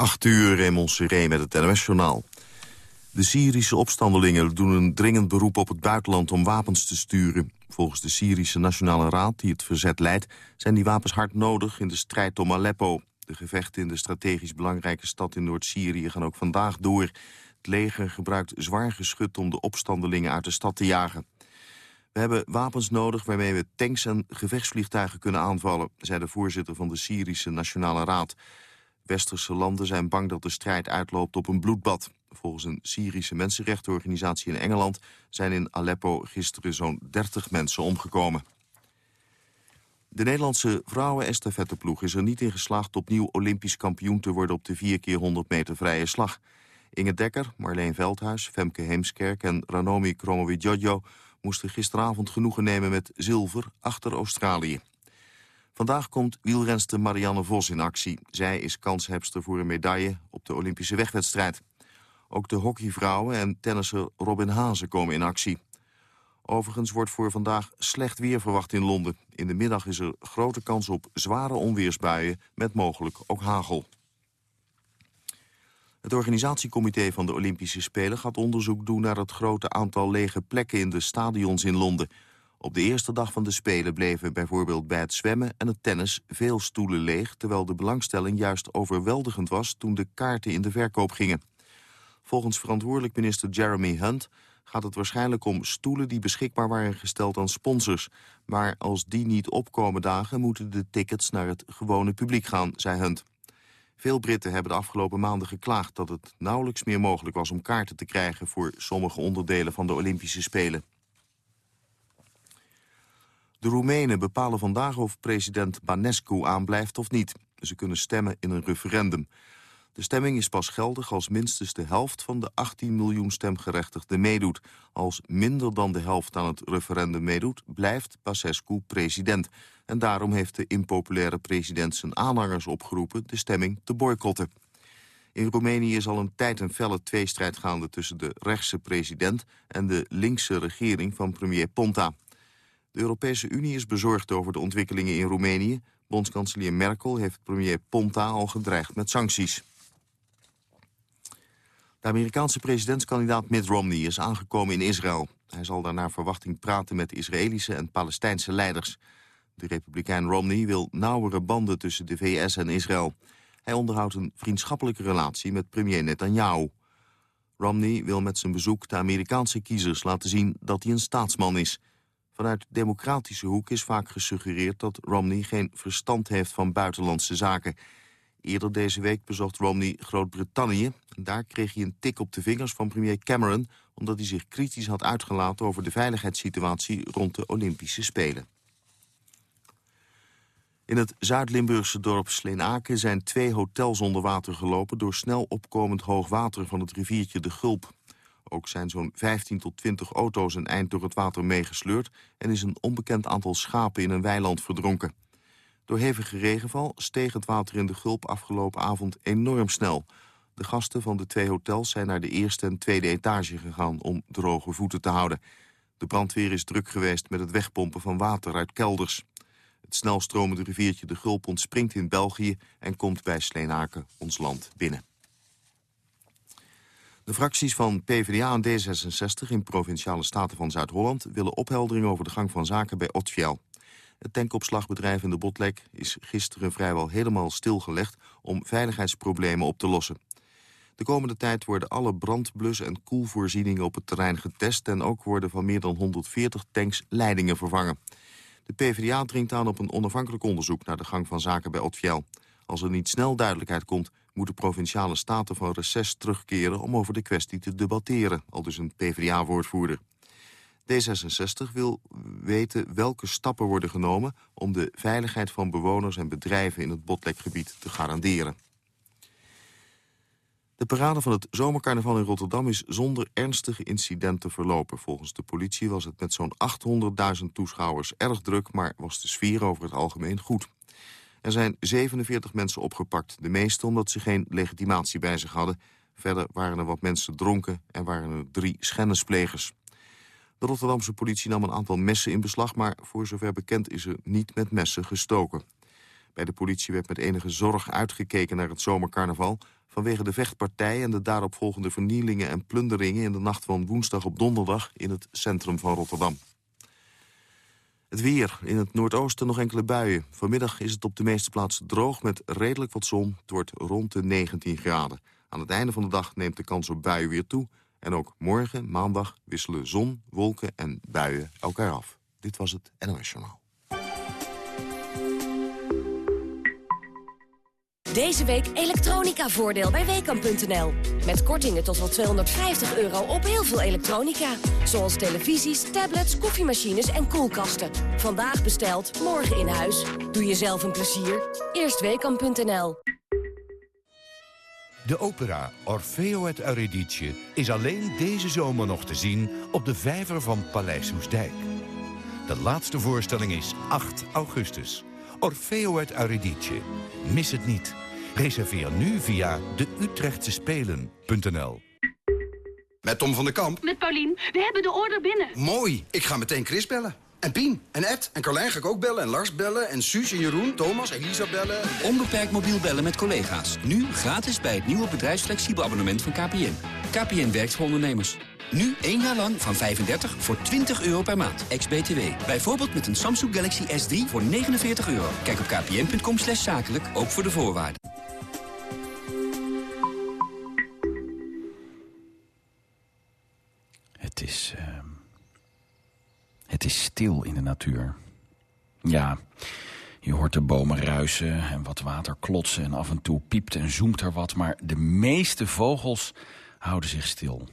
8 uur, Raymond Seré met het NOS-journaal. De Syrische opstandelingen doen een dringend beroep op het buitenland om wapens te sturen. Volgens de Syrische Nationale Raad, die het verzet leidt... zijn die wapens hard nodig in de strijd om Aleppo. De gevechten in de strategisch belangrijke stad in Noord-Syrië gaan ook vandaag door. Het leger gebruikt zwaar geschut om de opstandelingen uit de stad te jagen. We hebben wapens nodig waarmee we tanks en gevechtsvliegtuigen kunnen aanvallen... zei de voorzitter van de Syrische Nationale Raad. Westerse landen zijn bang dat de strijd uitloopt op een bloedbad. Volgens een Syrische mensenrechtenorganisatie in Engeland... zijn in Aleppo gisteren zo'n 30 mensen omgekomen. De Nederlandse vrouwen-estafetteploeg is er niet in geslaagd... opnieuw Olympisch kampioen te worden op de 4 keer 100 meter vrije slag. Inge Dekker, Marleen Veldhuis, Femke Heemskerk en Ranomi Kromowidjojo... moesten gisteravond genoegen nemen met zilver achter Australië. Vandaag komt wielrenster Marianne Vos in actie. Zij is kanshebster voor een medaille op de Olympische wegwedstrijd. Ook de hockeyvrouwen en tennisser Robin Hazen komen in actie. Overigens wordt voor vandaag slecht weer verwacht in Londen. In de middag is er grote kans op zware onweersbuien met mogelijk ook hagel. Het organisatiecomité van de Olympische Spelen gaat onderzoek doen naar het grote aantal lege plekken in de stadions in Londen. Op de eerste dag van de Spelen bleven bijvoorbeeld bij het zwemmen en het tennis veel stoelen leeg, terwijl de belangstelling juist overweldigend was toen de kaarten in de verkoop gingen. Volgens verantwoordelijk minister Jeremy Hunt gaat het waarschijnlijk om stoelen die beschikbaar waren gesteld aan sponsors. Maar als die niet opkomen dagen moeten de tickets naar het gewone publiek gaan, zei Hunt. Veel Britten hebben de afgelopen maanden geklaagd dat het nauwelijks meer mogelijk was om kaarten te krijgen voor sommige onderdelen van de Olympische Spelen. De Roemenen bepalen vandaag of president Banescu aanblijft of niet. Ze kunnen stemmen in een referendum. De stemming is pas geldig als minstens de helft van de 18 miljoen stemgerechtigden meedoet. Als minder dan de helft aan het referendum meedoet, blijft Basescu president. En daarom heeft de impopulaire president zijn aanhangers opgeroepen de stemming te boycotten. In Roemenië is al een tijd een felle tweestrijd gaande tussen de rechtse president en de linkse regering van premier Ponta. De Europese Unie is bezorgd over de ontwikkelingen in Roemenië. Bondskanselier Merkel heeft premier Ponta al gedreigd met sancties. De Amerikaanse presidentskandidaat Mitt Romney is aangekomen in Israël. Hij zal daar naar verwachting praten met Israëlische en Palestijnse leiders. De republikein Romney wil nauwere banden tussen de VS en Israël. Hij onderhoudt een vriendschappelijke relatie met premier Netanyahu. Romney wil met zijn bezoek de Amerikaanse kiezers laten zien dat hij een staatsman is. Vanuit democratische hoek is vaak gesuggereerd dat Romney geen verstand heeft van buitenlandse zaken. Eerder deze week bezocht Romney Groot-Brittannië. Daar kreeg hij een tik op de vingers van premier Cameron... omdat hij zich kritisch had uitgelaten over de veiligheidssituatie rond de Olympische Spelen. In het Zuid-Limburgse dorp Sleenaken zijn twee hotels onder water gelopen... door snel opkomend hoogwater van het riviertje de Gulp. Ook zijn zo'n 15 tot 20 auto's een eind door het water meegesleurd... en is een onbekend aantal schapen in een weiland verdronken. Door hevige regenval steeg het water in de Gulp afgelopen avond enorm snel. De gasten van de twee hotels zijn naar de eerste en tweede etage gegaan... om droge voeten te houden. De brandweer is druk geweest met het wegpompen van water uit kelders. Het snelstromende riviertje de Gulp ontspringt in België... en komt bij Sleenaken ons land binnen. De fracties van PvdA en D66 in Provinciale Staten van Zuid-Holland... willen opheldering over de gang van zaken bij Otfiel. Het tankopslagbedrijf in de Botlek is gisteren vrijwel helemaal stilgelegd... om veiligheidsproblemen op te lossen. De komende tijd worden alle brandblus- en koelvoorzieningen op het terrein getest... en ook worden van meer dan 140 tanks leidingen vervangen. De PvdA dringt aan op een onafhankelijk onderzoek... naar de gang van zaken bij Otfiel. Als er niet snel duidelijkheid komt moeten provinciale staten van reces terugkeren om over de kwestie te debatteren, al dus een PvdA-woordvoerder. D66 wil weten welke stappen worden genomen om de veiligheid van bewoners en bedrijven in het Botlekgebied te garanderen. De parade van het zomercarnaval in Rotterdam is zonder ernstige incidenten verlopen. Volgens de politie was het met zo'n 800.000 toeschouwers erg druk, maar was de sfeer over het algemeen goed. Er zijn 47 mensen opgepakt, de meeste omdat ze geen legitimatie bij zich hadden. Verder waren er wat mensen dronken en waren er drie schennisplegers. De Rotterdamse politie nam een aantal messen in beslag... maar voor zover bekend is er niet met messen gestoken. Bij de politie werd met enige zorg uitgekeken naar het zomercarnaval. vanwege de vechtpartij en de daaropvolgende vernielingen en plunderingen... in de nacht van woensdag op donderdag in het centrum van Rotterdam. Het weer. In het noordoosten nog enkele buien. Vanmiddag is het op de meeste plaatsen droog met redelijk wat zon. Het wordt rond de 19 graden. Aan het einde van de dag neemt de kans op buien weer toe. En ook morgen, maandag, wisselen zon, wolken en buien elkaar af. Dit was het NOS Journaal. Deze week elektronica-voordeel bij Weekamp.nl. Met kortingen tot wel 250 euro op heel veel elektronica. Zoals televisies, tablets, koffiemachines en koelkasten. Vandaag besteld, morgen in huis. Doe jezelf een plezier. Eerst Weekamp.nl. De opera Orfeo het Eurydice is alleen deze zomer nog te zien... op de vijver van Paleis Hoesdijk. De laatste voorstelling is 8 augustus. Orfeo het Eurydice. Mis het niet. Reserveer nu via de Utrechtse Spelen.nl. Met Tom van der Kamp. Met Paulien. We hebben de order binnen. Mooi. Ik ga meteen Chris bellen. En Pien. En Ed. En Carlijn ga ik ook bellen. En Lars bellen. En Suus en Jeroen. Thomas. Elisa bellen. Onbeperkt mobiel bellen met collega's. Nu gratis bij het nieuwe bedrijfsflexibel abonnement van KPN. KPN werkt voor ondernemers. Nu één jaar lang van 35 voor 20 euro per maand. Ex-BTW. Bijvoorbeeld met een Samsung Galaxy S3 voor 49 euro. Kijk op kpn.com slash zakelijk, ook voor de voorwaarden. Het is... ehm, het is stil in de natuur. Ja, je hoort de bomen ruisen en wat water klotsen... en af en toe piept en zoemt er wat... maar de meeste vogels houden zich stil.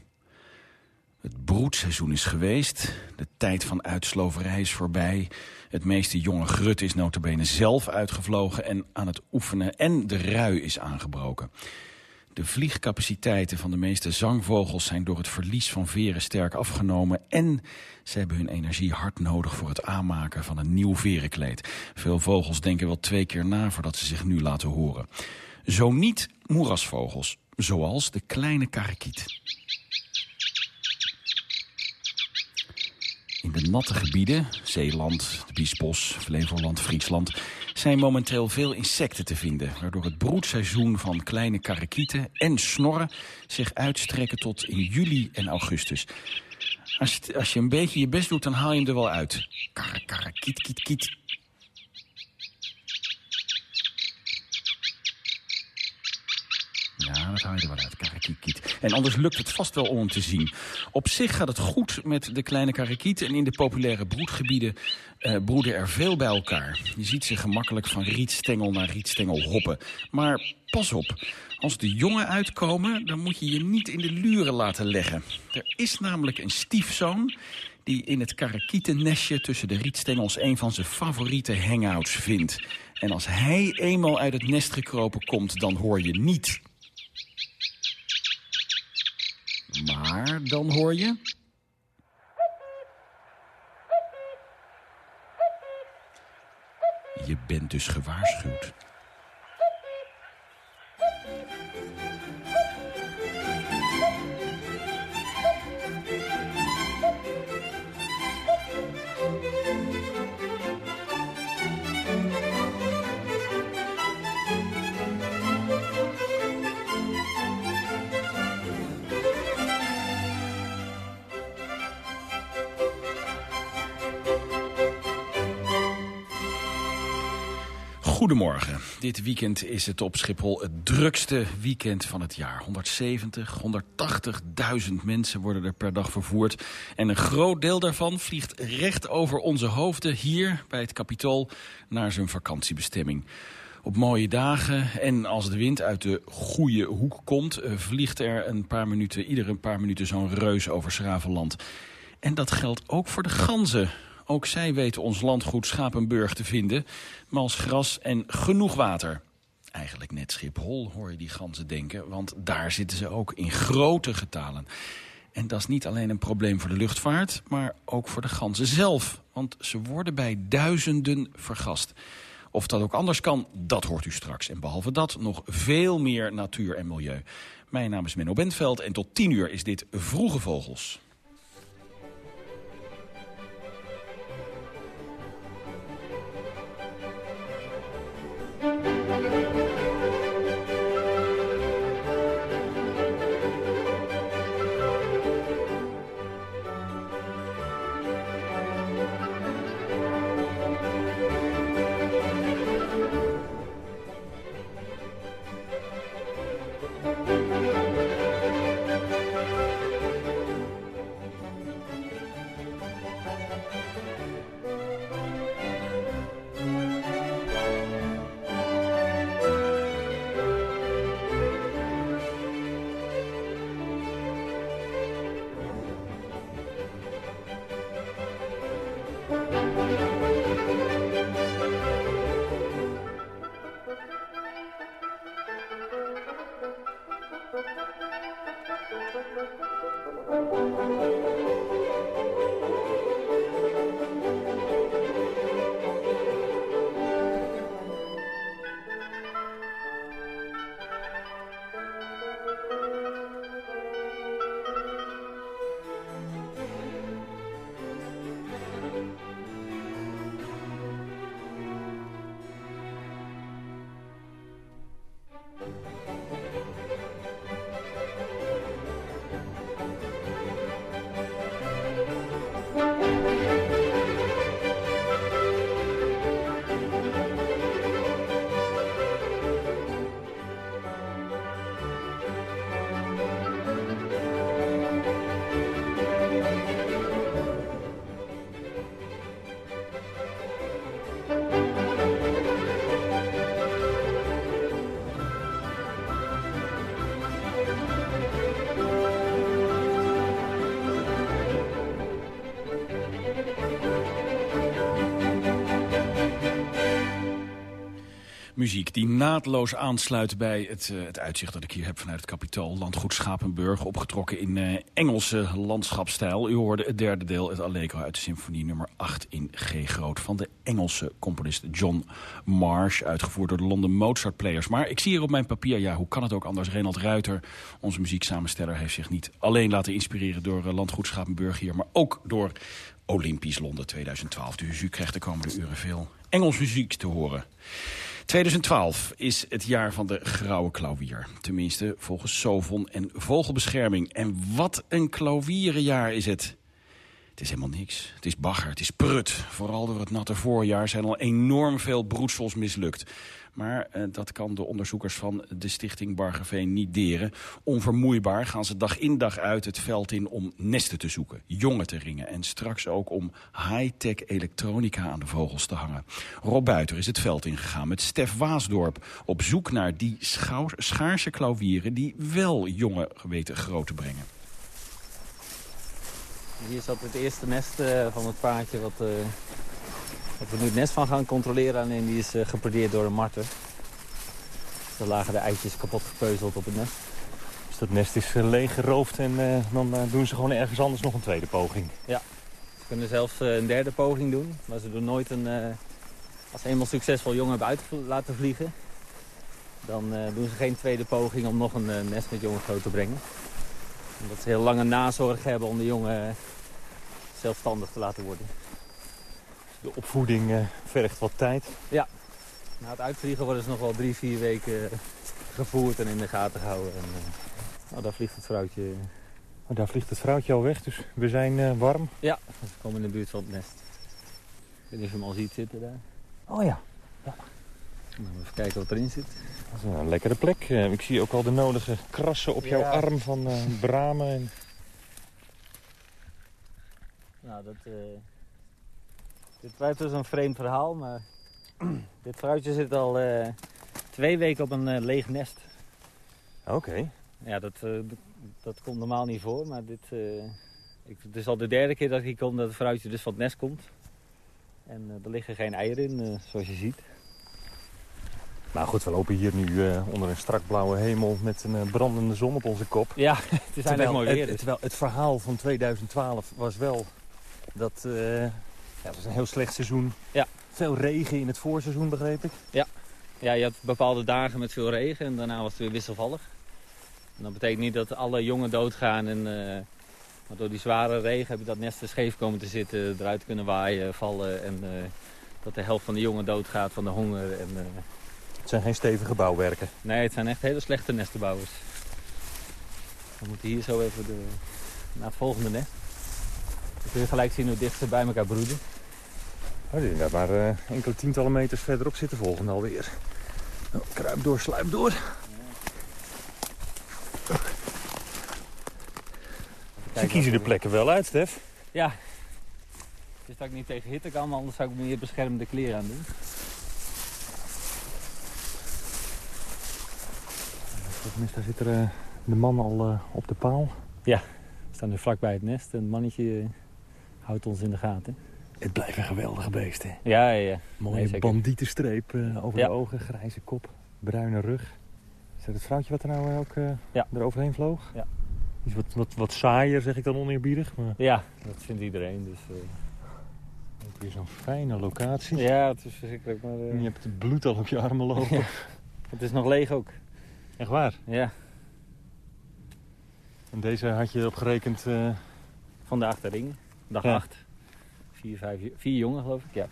Het broedseizoen is geweest, de tijd van uitsloverij is voorbij... het meeste jonge grut is notabene zelf uitgevlogen en aan het oefenen... en de rui is aangebroken. De vliegcapaciteiten van de meeste zangvogels zijn door het verlies van veren sterk afgenomen... en ze hebben hun energie hard nodig voor het aanmaken van een nieuw verenkleed. Veel vogels denken wel twee keer na voordat ze zich nu laten horen. Zo niet moerasvogels, zoals de kleine karakiet. In de natte gebieden, Zeeland, de Biesbos, Flevoland, Friesland... zijn momenteel veel insecten te vinden... waardoor het broedseizoen van kleine karakieten en snorren... zich uitstrekken tot in juli en augustus. Als je, als je een beetje je best doet, dan haal je hem er wel uit. Kar, kiet, kiet. Ja, dat haal je er wel uit, En anders lukt het vast wel om hem te zien. Op zich gaat het goed met de kleine karakiet... en in de populaire broedgebieden eh, broeden er veel bij elkaar. Je ziet ze gemakkelijk van rietstengel naar rietstengel hoppen. Maar pas op, als de jongen uitkomen... dan moet je je niet in de luren laten leggen. Er is namelijk een stiefzoon die in het karakietennestje tussen de rietstengels... een van zijn favoriete hangouts vindt. En als hij eenmaal uit het nest gekropen komt, dan hoor je niet... Maar dan hoor je... Je bent dus gewaarschuwd. Goedemorgen. Dit weekend is het op Schiphol het drukste weekend van het jaar. 170, 180.000 mensen worden er per dag vervoerd. En een groot deel daarvan vliegt recht over onze hoofden hier bij het Capitool naar zijn vakantiebestemming. Op mooie dagen en als de wind uit de goede hoek komt... eh, vliegt er een paar minuten, iedere paar minuten zo'n reus over Schravenland. En dat geldt ook voor de ganzen. Ook zij weten ons landgoed Schapenburg te vinden. Mals gras en genoeg water. Eigenlijk net Schiphol, hoor je die ganzen denken. Want daar zitten ze ook in grote getalen. En dat is niet alleen een probleem voor de luchtvaart... maar ook voor de ganzen zelf. Want ze worden bij duizenden vergast. Of dat ook anders kan, dat hoort u straks. En behalve dat nog veel meer natuur en milieu. Mijn naam is Menno Bentveld en tot 10 uur is dit Vroege Vogels. Muziek die naadloos aansluit bij het, uh, het uitzicht dat ik hier heb vanuit het kapitool. Landgoed Schapenburg, opgetrokken in uh, Engelse landschapstijl. U hoorde het derde deel, het Allegro uit de symfonie nummer 8 in G groot... van de Engelse componist John Marsh, uitgevoerd door de London Mozart Players. Maar ik zie hier op mijn papier, ja, hoe kan het ook anders? Renald Ruiter, onze muzieksamensteller, heeft zich niet alleen laten inspireren... door uh, Landgoed Schapenburg hier, maar ook door Olympisch Londen 2012. Dus u krijgt de komende uren veel Engels muziek te horen. 2012 is het jaar van de grauwe klauwier. Tenminste, volgens Sovon en Vogelbescherming. En wat een klauwierenjaar is het. Het is helemaal niks. Het is bagger, het is prut. Vooral door het natte voorjaar zijn al enorm veel broedsels mislukt. Maar uh, dat kan de onderzoekers van de stichting Bargeveen niet deren. Onvermoeibaar gaan ze dag in dag uit het veld in om nesten te zoeken. Jongen te ringen en straks ook om high-tech elektronica aan de vogels te hangen. Rob Buiter is het veld ingegaan met Stef Waasdorp. Op zoek naar die schaarse klauwieren die wel jongen weten groot te brengen. Hier zat het eerste nest uh, van het paardje wat... Dat we nu het nest van gaan controleren. Alleen die is uh, gepredeerd door een marter. Dus er lagen de eitjes kapot gepeuzeld op het nest. Dus dat nest is uh, leeg geroofd en uh, dan doen ze gewoon ergens anders nog een tweede poging. Ja, ze kunnen zelfs een derde poging doen. Maar ze doen nooit een... als ze eenmaal succesvol jongen hebben uit laten vliegen... dan doen ze geen tweede poging om nog een nest met jongen groot te brengen. Omdat ze heel lange nazorg hebben om de jongen zelfstandig te laten worden de opvoeding uh, vergt wat tijd. Ja, na het uitvliegen worden ze nog wel drie, vier weken gevoerd en in de gaten gehouden. En, uh, oh, daar vliegt het vrouwtje. Oh, daar vliegt het vrouwtje al weg, dus we zijn uh, warm. Ja, we komen in de buurt van het nest. Ik weet niet of je hem al ziet zitten daar. Oh ja. ja. Even kijken wat erin zit. Dat is een lekkere plek. ik zie ook al de nodige krassen op jouw arm van bramen. En... Nou, dat... Dit blijft dus een vreemd verhaal, maar dit vrouwtje zit al uh, twee weken op een uh, leeg nest. Oké. Okay. Ja, dat, uh, dat komt normaal niet voor, maar dit, ik, het is al de derde keer dat ik hier kom dat het vrouwtje dus van het nest komt. En er liggen geen eieren in, zoals je ziet. Nou goed, we lopen hier nu onder een strak blauwe hemel met een brandende zon op onze kop. Ja, het is eigenlijk mooi weer. Het, terwijl het verhaal van 2012 was wel dat ja, het was een heel slecht seizoen. Ja. Veel regen in het voorseizoen, begreep ik. Ja. ja, je had bepaalde dagen met veel regen en daarna was het weer wisselvallig. En dat betekent niet dat alle jongen doodgaan. En, uh, maar door die zware regen heb je dat nesten scheef komen te zitten, eruit kunnen waaien, vallen. En uh, dat de helft van de jongen doodgaat van de honger. En, uh, het zijn geen stevige bouwwerken? Nee, het zijn echt hele slechte nestenbouwers. We moeten hier zo even de, naar het volgende nest. Dan kun je gelijk zien hoe dicht ze bij elkaar broeden. Oh, die daar maar uh, enkele tientallen meters verderop zitten volgende alweer. Oh, kruip door, sluip door. Ze kiezen de plekken wel uit, Stef. Ja. Het is dat ik niet tegen hitte kan, anders zou ik meer beschermde kleren aan doen. Volgens daar zit er uh, de man al uh, op de paal. Ja, we staan nu vlak bij het nest. En het mannetje houdt ons in de gaten. Het blijven geweldige beesten. Ja, ja, ja. Mooie nee, bandietenstreep uh, over ja. de ogen, grijze kop, bruine rug. Is dat het vrouwtje wat er nou ook uh, ja. eroverheen vloog? Ja. Iets wat, wat, wat saaier, zeg ik dan oneerbiedig. Maar Ja, dat vindt iedereen. Dus, eh, ook weer zo'n fijne locatie. ja, het is verschrikkelijk. Maar, eh, je hebt het bloed al op je armen lopen. Het is nog leeg ook. Echt waar. Ja, En deze had je opgerekend... eh van de achterring. Dag Ja. 8. Vier, vijf, vier jongen geloof ik, ja.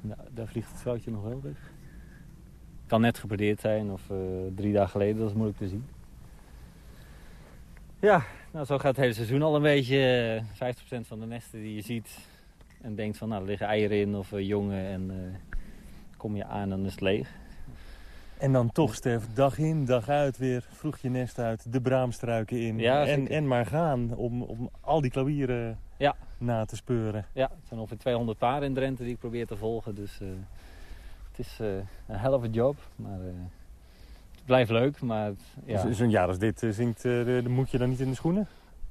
Nou, daar vliegt het vrouwtje nog wel weg. Kan net gepardeerd zijn of eh, drie dagen geleden, dat is moeilijk te zien. Ja, nou zo gaat het hele seizoen al een beetje. eh, 50% van de nesten die je ziet en denkt van nou er liggen eieren in of eh, jongen en eh, kom je aan dan is het leeg. En dan toch, Stef, dag in, dag uit weer vroeg je nest uit, de braamstruiken in. Ja, en, en maar gaan om, om al die klawieren Ja. na te speuren. Ja, het zijn ongeveer 200 paren in Drenthe die ik probeer te volgen. Dus eh, het is eh, een hell of a job. Maar eh, het blijft leuk. Maar het- ja, Zo- Zo'n jaar als dit zinkt, de, de moet je dan niet in de schoenen?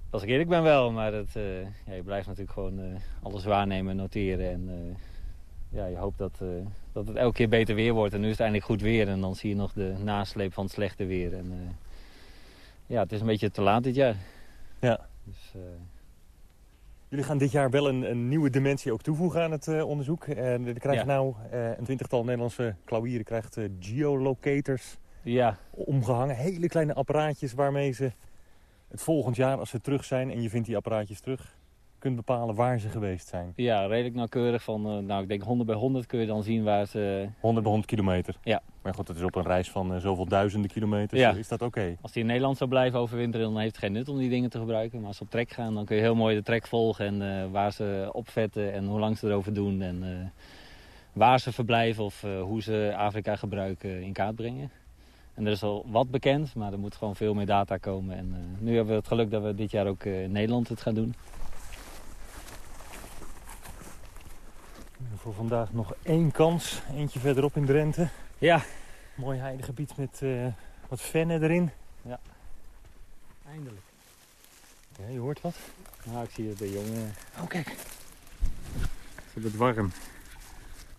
als ik eerlijk ben wel. Maar het, eh, ja, je blijft natuurlijk gewoon alles waarnemen en noteren. En ja, je hoopt dat, dat het elke keer beter weer wordt. En nu is het eindelijk goed weer. En dan zie je nog de nasleep van het slechte weer. En ja, het is een beetje te laat dit jaar. Ja. Dus, Jullie gaan dit jaar wel een, een nieuwe dimensie ook toevoegen aan het eh, onderzoek. En er krijgen Ja. nou eh, een twintigtal Nederlandse klauwieren krijgt eh, geolocators ja, omgehangen. Hele kleine apparaatjes waarmee ze het volgend jaar, als ze terug zijn en je vindt die apparaatjes terug, kunt bepalen waar ze geweest zijn. ja, redelijk nauwkeurig. Van, eh, nou, ik denk 100 bij 100 kun je dan zien waar ze 100 bij 100 kilometer. Ja. Maar goed, dat is op een reis van eh, zoveel duizenden kilometers. Ja. Is dat oké? Als die in Nederland zou blijven overwinteren, dan heeft het geen nut om die dingen te gebruiken. Maar als ze op trek gaan, dan kun je heel mooi de trek volgen en eh, waar ze opvetten en hoe lang ze erover doen. En waar ze verblijven of hoe ze Afrika gebruiken in kaart brengen. En er is al wat bekend, maar er moet gewoon veel meer data komen. En nu hebben we het geluk dat we dit jaar ook in Nederland het gaan doen. Voor vandaag nog één kans. Eentje verderop in Drenthe. Ja. Mooi heidegebied met eh, wat vennen erin. Eindelijk. Ja, je hoort wat. Nou, ik zie het de jongen. Oh, kijk. Ze hebben het warm.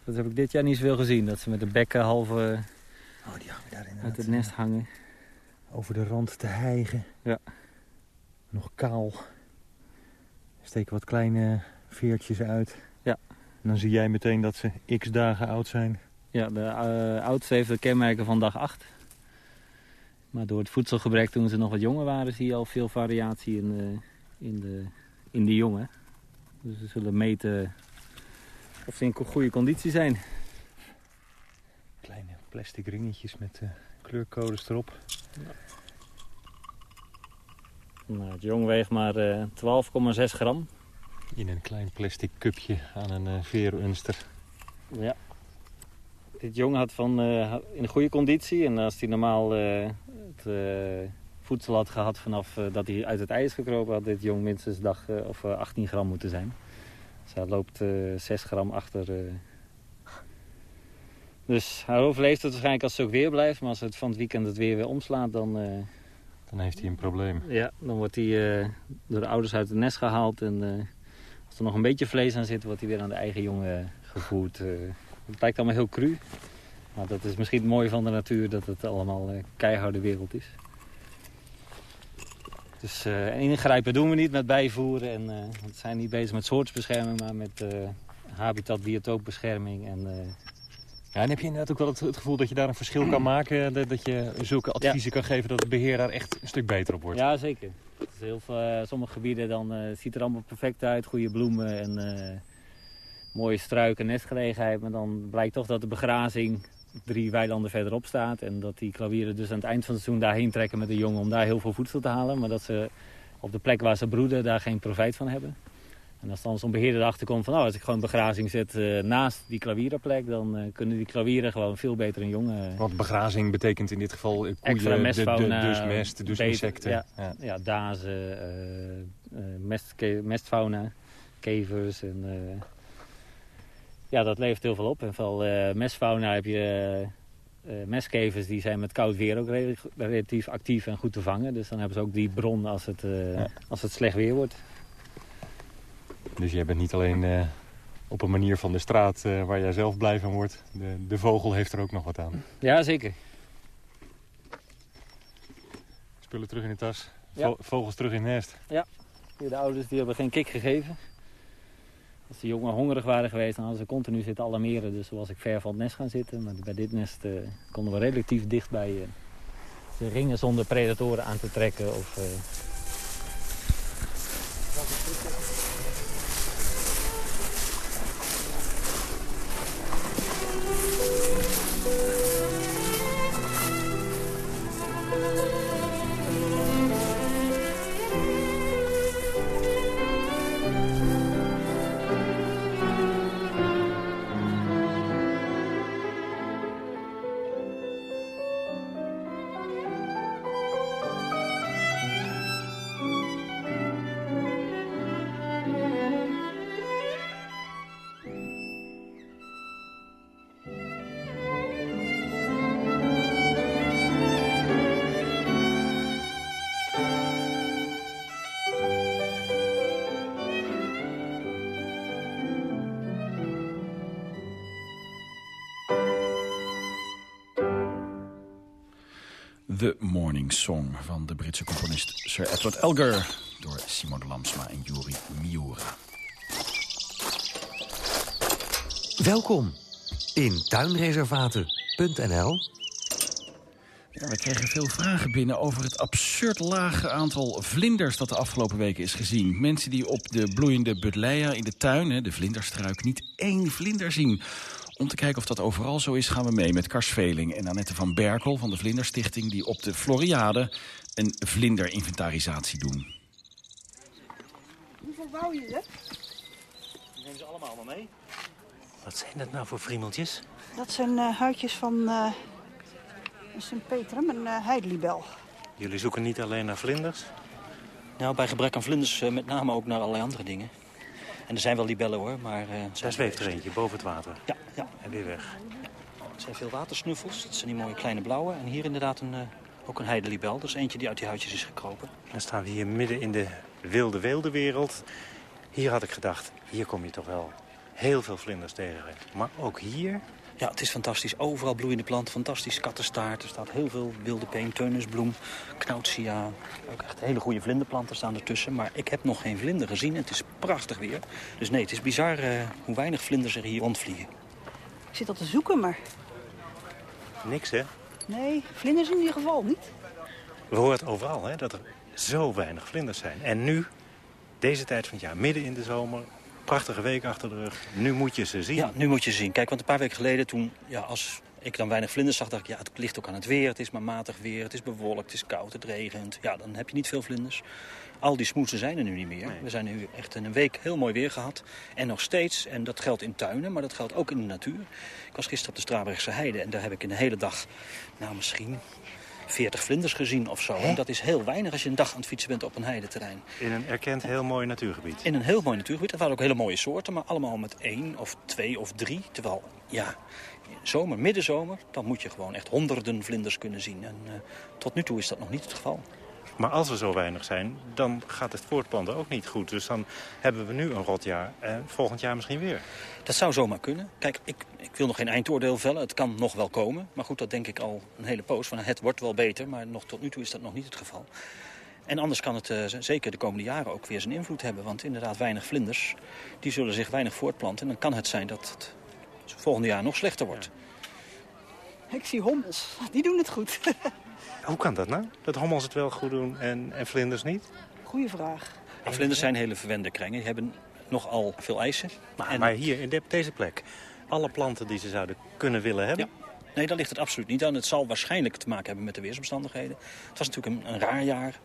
Dat heb ik dit jaar niet zoveel gezien. Dat ze met de bekken half eh, Oh, die hangen daar uit het nest hangen. Over de rand te hijgen. Ja. Nog kaal. Steken wat kleine veertjes uit. En dan zie jij meteen dat ze x dagen oud zijn. Ja, de eh, oudste heeft de kenmerken van dag 8. Maar door het voedselgebrek toen ze nog wat jonger waren... zie je al veel variatie in, eh, in, de, in die jongen. Dus we zullen meten of ze in goede conditie zijn. Kleine plastic ringetjes met eh, kleurcodes erop. Nou, het jong weegt maar eh 12,6 gram. In een klein plastic cupje aan een uh, veerunster. Ja. Dit jong had van, eh, in goede conditie. En als hij normaal eh, het eh, voedsel had gehad vanaf eh, dat hij uit het ei is gekropen... had dit jong minstens dag eh, of eh, 18 gram moeten zijn. Dus hij loopt eh 6 gram achter. eh. Dus hij overleeft het waarschijnlijk als het ook weer blijft. Maar als het van het weekend het weer weer omslaat, dan, eh, Dan heeft hij een probleem. ja, dan wordt hij eh, door de ouders uit het nest gehaald. En eh, er nog een beetje vlees aan zit, wordt hij weer aan de eigen jongen gevoerd. eh. het lijkt allemaal heel cru. Maar dat is misschien het mooie van de natuur, dat het allemaal een keiharde wereld is. Dus eh, ingrijpen doen we niet met bijvoeren. En, eh, we zijn niet bezig met soortsbescherming, maar met eh habitat, biotoopbescherming. En, eh, Ja, en heb je inderdaad ook wel het, het gevoel dat je daar een verschil kan maken? Dat, dat je zulke adviezen kan geven dat het beheer daar echt een stuk beter op wordt? Ja, zeker. Het is heel veel, eh, sommige gebieden dan, eh, ziet er allemaal perfect uit. Goede bloemen en eh, mooie struiken, nestgelegenheid. Maar dan blijkt toch dat de begrazing drie weilanden verderop staat. En dat die klawieren dus aan het eind van het seizoen daarheen trekken met de jongen om daar heel veel voedsel te halen. Maar dat ze op de plek waar ze broeden daar geen profijt van hebben. En als dan zo'n beheerder erachter komt van, nou, als ik gewoon begrazing zet eh, naast die klawierenplek, dan eh, kunnen die klawieren gewoon veel beter een jongen... Want begrazing betekent in dit geval eh, koeien, Extra mestfauna, dus mest, dus beter- insecten. Ja, Ja. ja. dazen, eh, eh, mestke- mestfauna, kevers. En, eh, ja, dat levert heel veel op. En vooral eh, mestfauna heb je eh, eh, mestkevers, die zijn met koud weer ook re- relatief actief en goed te vangen. Dus dan hebben ze ook die bron als het, eh, Ja. als het slecht weer wordt. Dus jij bent niet alleen eh, op een manier van de straat eh, waar jij zelf blij van wordt. De, de vogel heeft er ook nog wat aan. Ja, zeker. Spullen terug in de tas. Ja. Vogels terug in het nest. Ja, de ouders die hebben geen kick gegeven. Als de jongen hongerig waren geweest, dan hadden ze continu zitten alarmeren. Dus was ik ver van het nest gaan zitten. Maar bij dit nest uh, konden we relatief dichtbij uh, de ringen zonder predatoren aan te trekken. Of, Song van de Britse componist Sir Edward Elgar... door Simone Lamsma en Yuri Miura. Welkom in tuinreservaten.nl. Ja, we kregen veel vragen binnen over het absurd lage aantal vlinders... dat de afgelopen weken is gezien. Mensen die op de bloeiende budleia in de tuin, de vlinderstruik... niet één vlinder zien... Om te kijken of dat overal zo is, gaan we mee met Kars Veling en Annette van Berkel van de Vlinderstichting... die op de Floriade een vlinderinventarisatie doen. Hoeveel bouw je er? Neem ze allemaal maar mee. Wat zijn dat nou voor friemeltjes? Dat zijn uh, huidjes van uh, een Sint-Petrum, een uh, heidelibel. Jullie zoeken niet alleen naar vlinders? Nou, bij gebrek aan vlinders met name ook naar allerlei andere dingen. En er zijn wel libellen hoor, maar... Uh, Daar zweeft er eentje, boven het water. Ja, ja. En weer weg. Er zijn veel watersnuffels, dat zijn die mooie kleine blauwe. En hier inderdaad een, uh, ook een heidelibel. Dat is eentje die uit die huidjes is gekropen. Dan staan we hier midden in de wilde wilde wereld. Hier had ik gedacht, hier kom je toch wel heel veel vlinders tegen. Maar ook hier... Ja, het is fantastisch. Overal bloeiende planten, fantastisch kattenstaart. Er staat heel veel wilde peen, teunisbloem, knautia. Ook echt hele goede vlinderplanten staan ertussen. Maar ik heb nog geen vlinder gezien. Het is prachtig weer. Dus nee, het is bizar uh, hoe weinig vlinders er hier rondvliegen. Ik zit al te zoeken, maar... Niks, hè? Nee, vlinders in ieder geval niet. We horen het overal, hè, dat er zo weinig vlinders zijn. En nu, deze tijd van het jaar, midden in de zomer prachtige week achter de rug. Nu moet je ze zien. Ja, nu moet je ze zien. Kijk, want een paar weken geleden toen, ja, als ik dan weinig vlinders zag, dacht ik, ja, het ligt ook aan het weer. Het is maar matig weer, het is bewolkt, het is koud, het regent. Ja, dan heb je niet veel vlinders. Al die smoesen zijn er nu niet meer. Nee. We zijn nu echt een week heel mooi weer gehad. En nog steeds, en dat geldt in tuinen, maar dat geldt ook in de natuur. Ik was gisteren op de Strabrechtse Heide en daar heb ik een hele dag, nou misschien 40 vlinders gezien of zo. En dat is heel weinig als je een dag aan het fietsen bent op een heideterrein. In een erkend heel mooi natuurgebied? In een heel mooi natuurgebied. Er waren ook hele mooie soorten, maar allemaal met één of twee of drie. Terwijl, ja, zomer, middenzomer, dan moet je gewoon echt honderden vlinders kunnen zien. En uh, tot nu toe is dat nog niet het geval. Maar als er zo weinig zijn, dan gaat het voortplanten ook niet goed. Dus dan hebben we nu een rotjaar en volgend jaar misschien weer. Dat zou zomaar kunnen. Kijk, ik, ik wil nog geen eindoordeel vellen. Het kan nog wel komen. Maar goed, dat denk ik al een hele poos. Van het wordt wel beter, maar nog tot nu toe is dat nog niet het geval. En anders kan het uh, zeker de komende jaren ook weer zijn invloed hebben. Want inderdaad, weinig vlinders, die zullen zich weinig voortplanten. En dan kan het zijn dat het volgende jaar nog slechter wordt. Ja. Ik zie hommels. Die doen het goed. Hoe kan dat nou? Dat hommels het wel goed doen en, en vlinders niet? Goeie vraag. Ja, vlinders zijn hele verwende krengen. Die hebben nogal veel eisen. Maar, en... maar hier, in de, deze plek, alle planten die ze zouden kunnen willen hebben... Ja. Nee, daar ligt het absoluut niet aan. Het zal waarschijnlijk te maken hebben met de weersomstandigheden. Het was natuurlijk een, een raar jaar.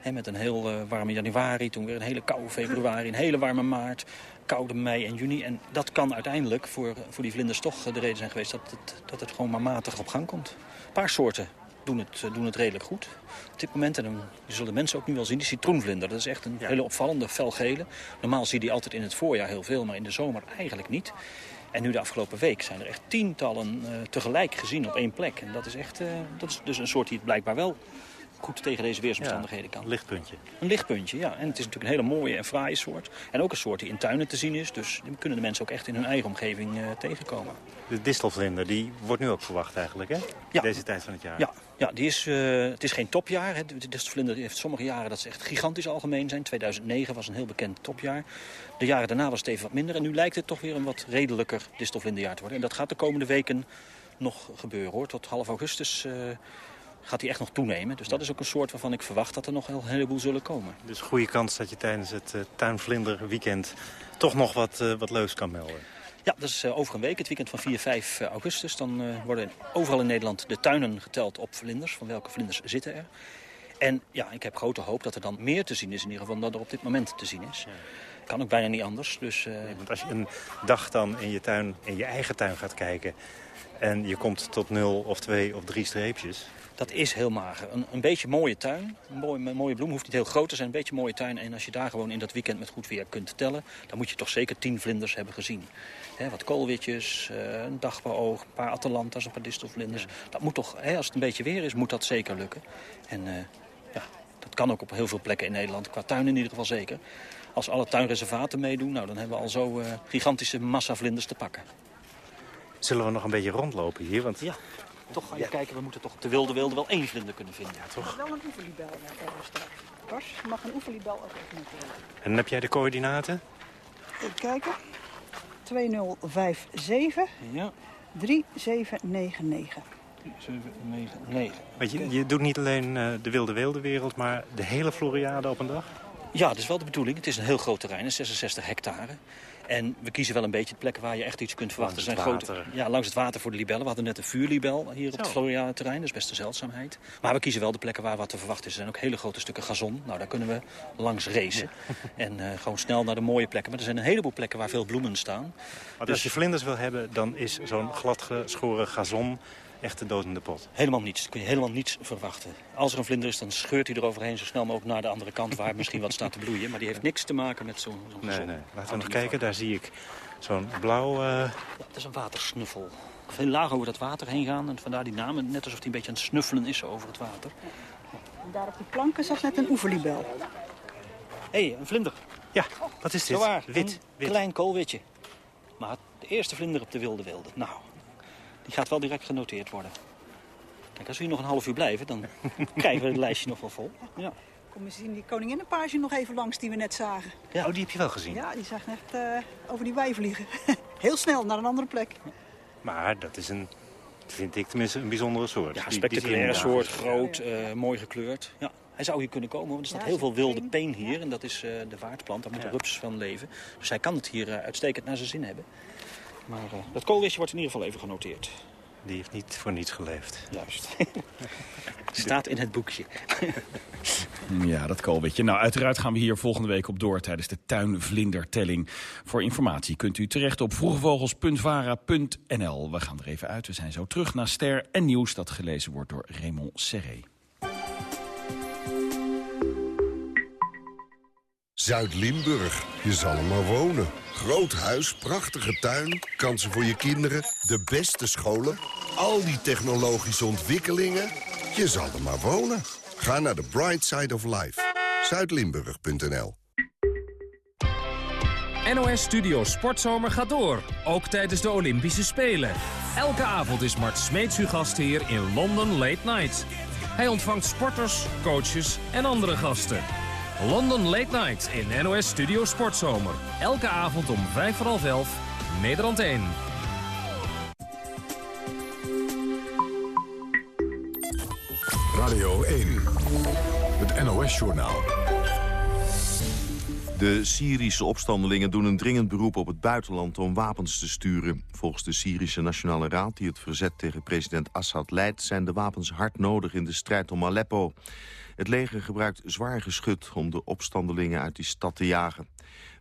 Hè, met een heel uh, warme januari, toen weer een hele koude februari, een hele warme maart, koude mei en juni. En dat kan uiteindelijk voor, voor die vlinders toch de reden zijn geweest dat het, dat het gewoon maar matig op gang komt. Een paar soorten doen het, doen het redelijk goed. Op dit moment, en dan zullen mensen ook nu wel zien, die citroenvlinder. Dat is echt een ja. hele opvallende, felgele. Normaal zie je die altijd in het voorjaar heel veel, maar in de zomer eigenlijk niet. En nu de afgelopen week zijn er echt tientallen uh, tegelijk gezien op één plek. En dat is echt, uh, dat is dus een soort die het blijkbaar wel goed tegen deze weersomstandigheden kan. Een lichtpuntje. Een lichtpuntje, ja. En het is natuurlijk een hele mooie en fraaie soort. En ook een soort die in tuinen te zien is. Dus die kunnen de mensen ook echt in hun eigen omgeving uh, tegenkomen. De distelvlinder, die wordt nu ook verwacht eigenlijk, hè? Ja. Deze tijd van het jaar. Ja, Ja, die is, uh, het is geen topjaar. Hè. De distelvlinder heeft sommige jaren dat ze echt gigantisch algemeen zijn. 2009 was een heel bekend topjaar. De jaren daarna was het even wat minder. En nu lijkt het toch weer een wat redelijker distelvlinderjaar te worden. En dat gaat de komende weken nog gebeuren hoor. Tot half augustus uh, gaat die echt nog toenemen. Dus dat is ook een soort waarvan ik verwacht dat er nog een heleboel zullen komen. Dus goede kans dat je tijdens het uh, tuinvlinderweekend toch nog wat, wat leuks kan melden. Ja, dat is over een week, het weekend van 4, 5 augustus. Dan worden overal in Nederland de tuinen geteld op vlinders. Van welke vlinders zitten er. En ja, ik heb grote hoop dat er dan meer te zien is in ieder geval dan er op dit moment te zien is. Ja. Kan ook bijna niet anders. Dus, uh... nee, want als je een dag dan in je tuin, in je eigen tuin gaat kijken... en je komt tot nul of twee of drie streepjes... Dat is heel mager. Een, een beetje mooie tuin. Een mooie, een mooie bloem hoeft niet heel groot te zijn. Een beetje mooie tuin. En als je daar gewoon in dat weekend met goed weer kunt tellen... dan moet je toch zeker tien vlinders hebben gezien. wat koolwitjes, uh, een dagbouwoog, een paar atalanta's, een paar distelvlinders. Ja. Dat moet toch, als het een beetje weer is, moet dat zeker lukken. En uh, ja, dat kan ook op heel veel plekken in Nederland. Qua tuin in ieder geval zeker. Als alle tuinreservaten meedoen, nou, dan hebben we al zo uh, gigantische massa vlinders te pakken. Zullen we nog een beetje rondlopen hier? Want... Ja, toch ga je ja. kijken, we moeten toch op de wilde wilde wel één vlinder kunnen vinden. Ja, toch? wel een oeverlibel straks. Bas, je mag een oeverlibel ook even noteren. En heb jij de coördinaten? Even kijken. 2057 ja. 3799. 3799. Want je, je doet niet alleen uh, de wilde wilde wereld, maar de hele Floriade op een dag? Ja, dat is wel de bedoeling. Het is een heel groot terrein, 66 hectare. En we kiezen wel een beetje de plekken waar je echt iets kunt verwachten. Langs het water. Grote, ja, langs het water voor de libellen. We hadden net een vuurlibel hier op het Floriade-terrein. Dat is best een zeldzaamheid. Maar we kiezen wel de plekken waar wat te verwachten is. Er zijn ook hele grote stukken gazon. Nou, daar kunnen we langs racen. En uh, gewoon snel naar de mooie plekken. Maar er zijn een heleboel plekken waar veel bloemen staan. Maar dus... als je vlinders wil hebben, dan is zo'n gladgeschoren gazon echt de dodende pot. Helemaal niets. Kun je helemaal niets verwachten. Als er een vlinder is, dan scheurt hij eroverheen zo snel mogelijk naar de andere kant... waar misschien wat staat te bloeien. Maar die heeft niks te maken met zo'n zo Nee, nee. Laten we nog kijken. Daar zie ik zo'n blauw... Uh... Ja, dat is een watersnuffel. Veel laag over dat water heen gaan. En vandaar die naam. Net alsof hij een beetje aan het snuffelen is over het water. En daar op die planken zat net een oeverlibel. Hé, hey, een vlinder. Ja, wat is dit? Zowaar, wit, een wit. klein koolwitje. Maar de eerste vlinder op de wilde wilde. Nou, die gaat wel direct genoteerd worden. Kijk, als we hier nog een half uur blijven, dan krijgen we het lijstje nog wel vol. Ja. Kom eens zien die koninginnenpage nog even langs die we net zagen. Ja, oh, die heb je wel gezien? Ja, die zag echt uh, over die wei vliegen. Heel snel naar een andere plek. Maar dat is een, vind ik tenminste, een bijzondere soort. Ja, spectaculaire soort, groot, uh, mooi gekleurd. Ja. Hij zou hier kunnen komen, want er staat ja, heel veel wilde peen hier. En dat is uh, de waardplant, daar moet ja. rups van leven. Dus hij kan het hier uitstekend naar zijn zin hebben. Maar dat koolwitje wordt in ieder geval even genoteerd. Die heeft niet voor niets geleefd. Juist. Staat in het boekje. ja, dat koolwitje. Nou, uiteraard gaan we hier volgende week op door tijdens de tuinvlindertelling. Voor informatie kunt u terecht op vroegvogels.vara.nl. We gaan er even uit. We zijn zo terug naar Ster en Nieuws dat gelezen wordt door Raymond Serré. Zuid-Limburg. Je zal er maar wonen. Groot huis, prachtige tuin, kansen voor je kinderen, de beste scholen, al die technologische ontwikkelingen. Je zal er maar wonen. Ga naar de Bright Side of Life. Zuidlimburg.nl NOS Studio Sportzomer gaat door, ook tijdens de Olympische Spelen. Elke avond is Mart Smeets uw gastheer in London Late Night. Hij ontvangt sporters, coaches en andere gasten. London Late Night in NOS Studio Sportzomer. Elke avond om 5 voor half 11, Nederland 1. Radio 1, het NOS-journaal. De Syrische opstandelingen doen een dringend beroep op het buitenland om wapens te sturen. Volgens de Syrische Nationale Raad, die het verzet tegen president Assad leidt... zijn de wapens hard nodig in de strijd om Aleppo. Het leger gebruikt zwaar geschut om de opstandelingen uit die stad te jagen.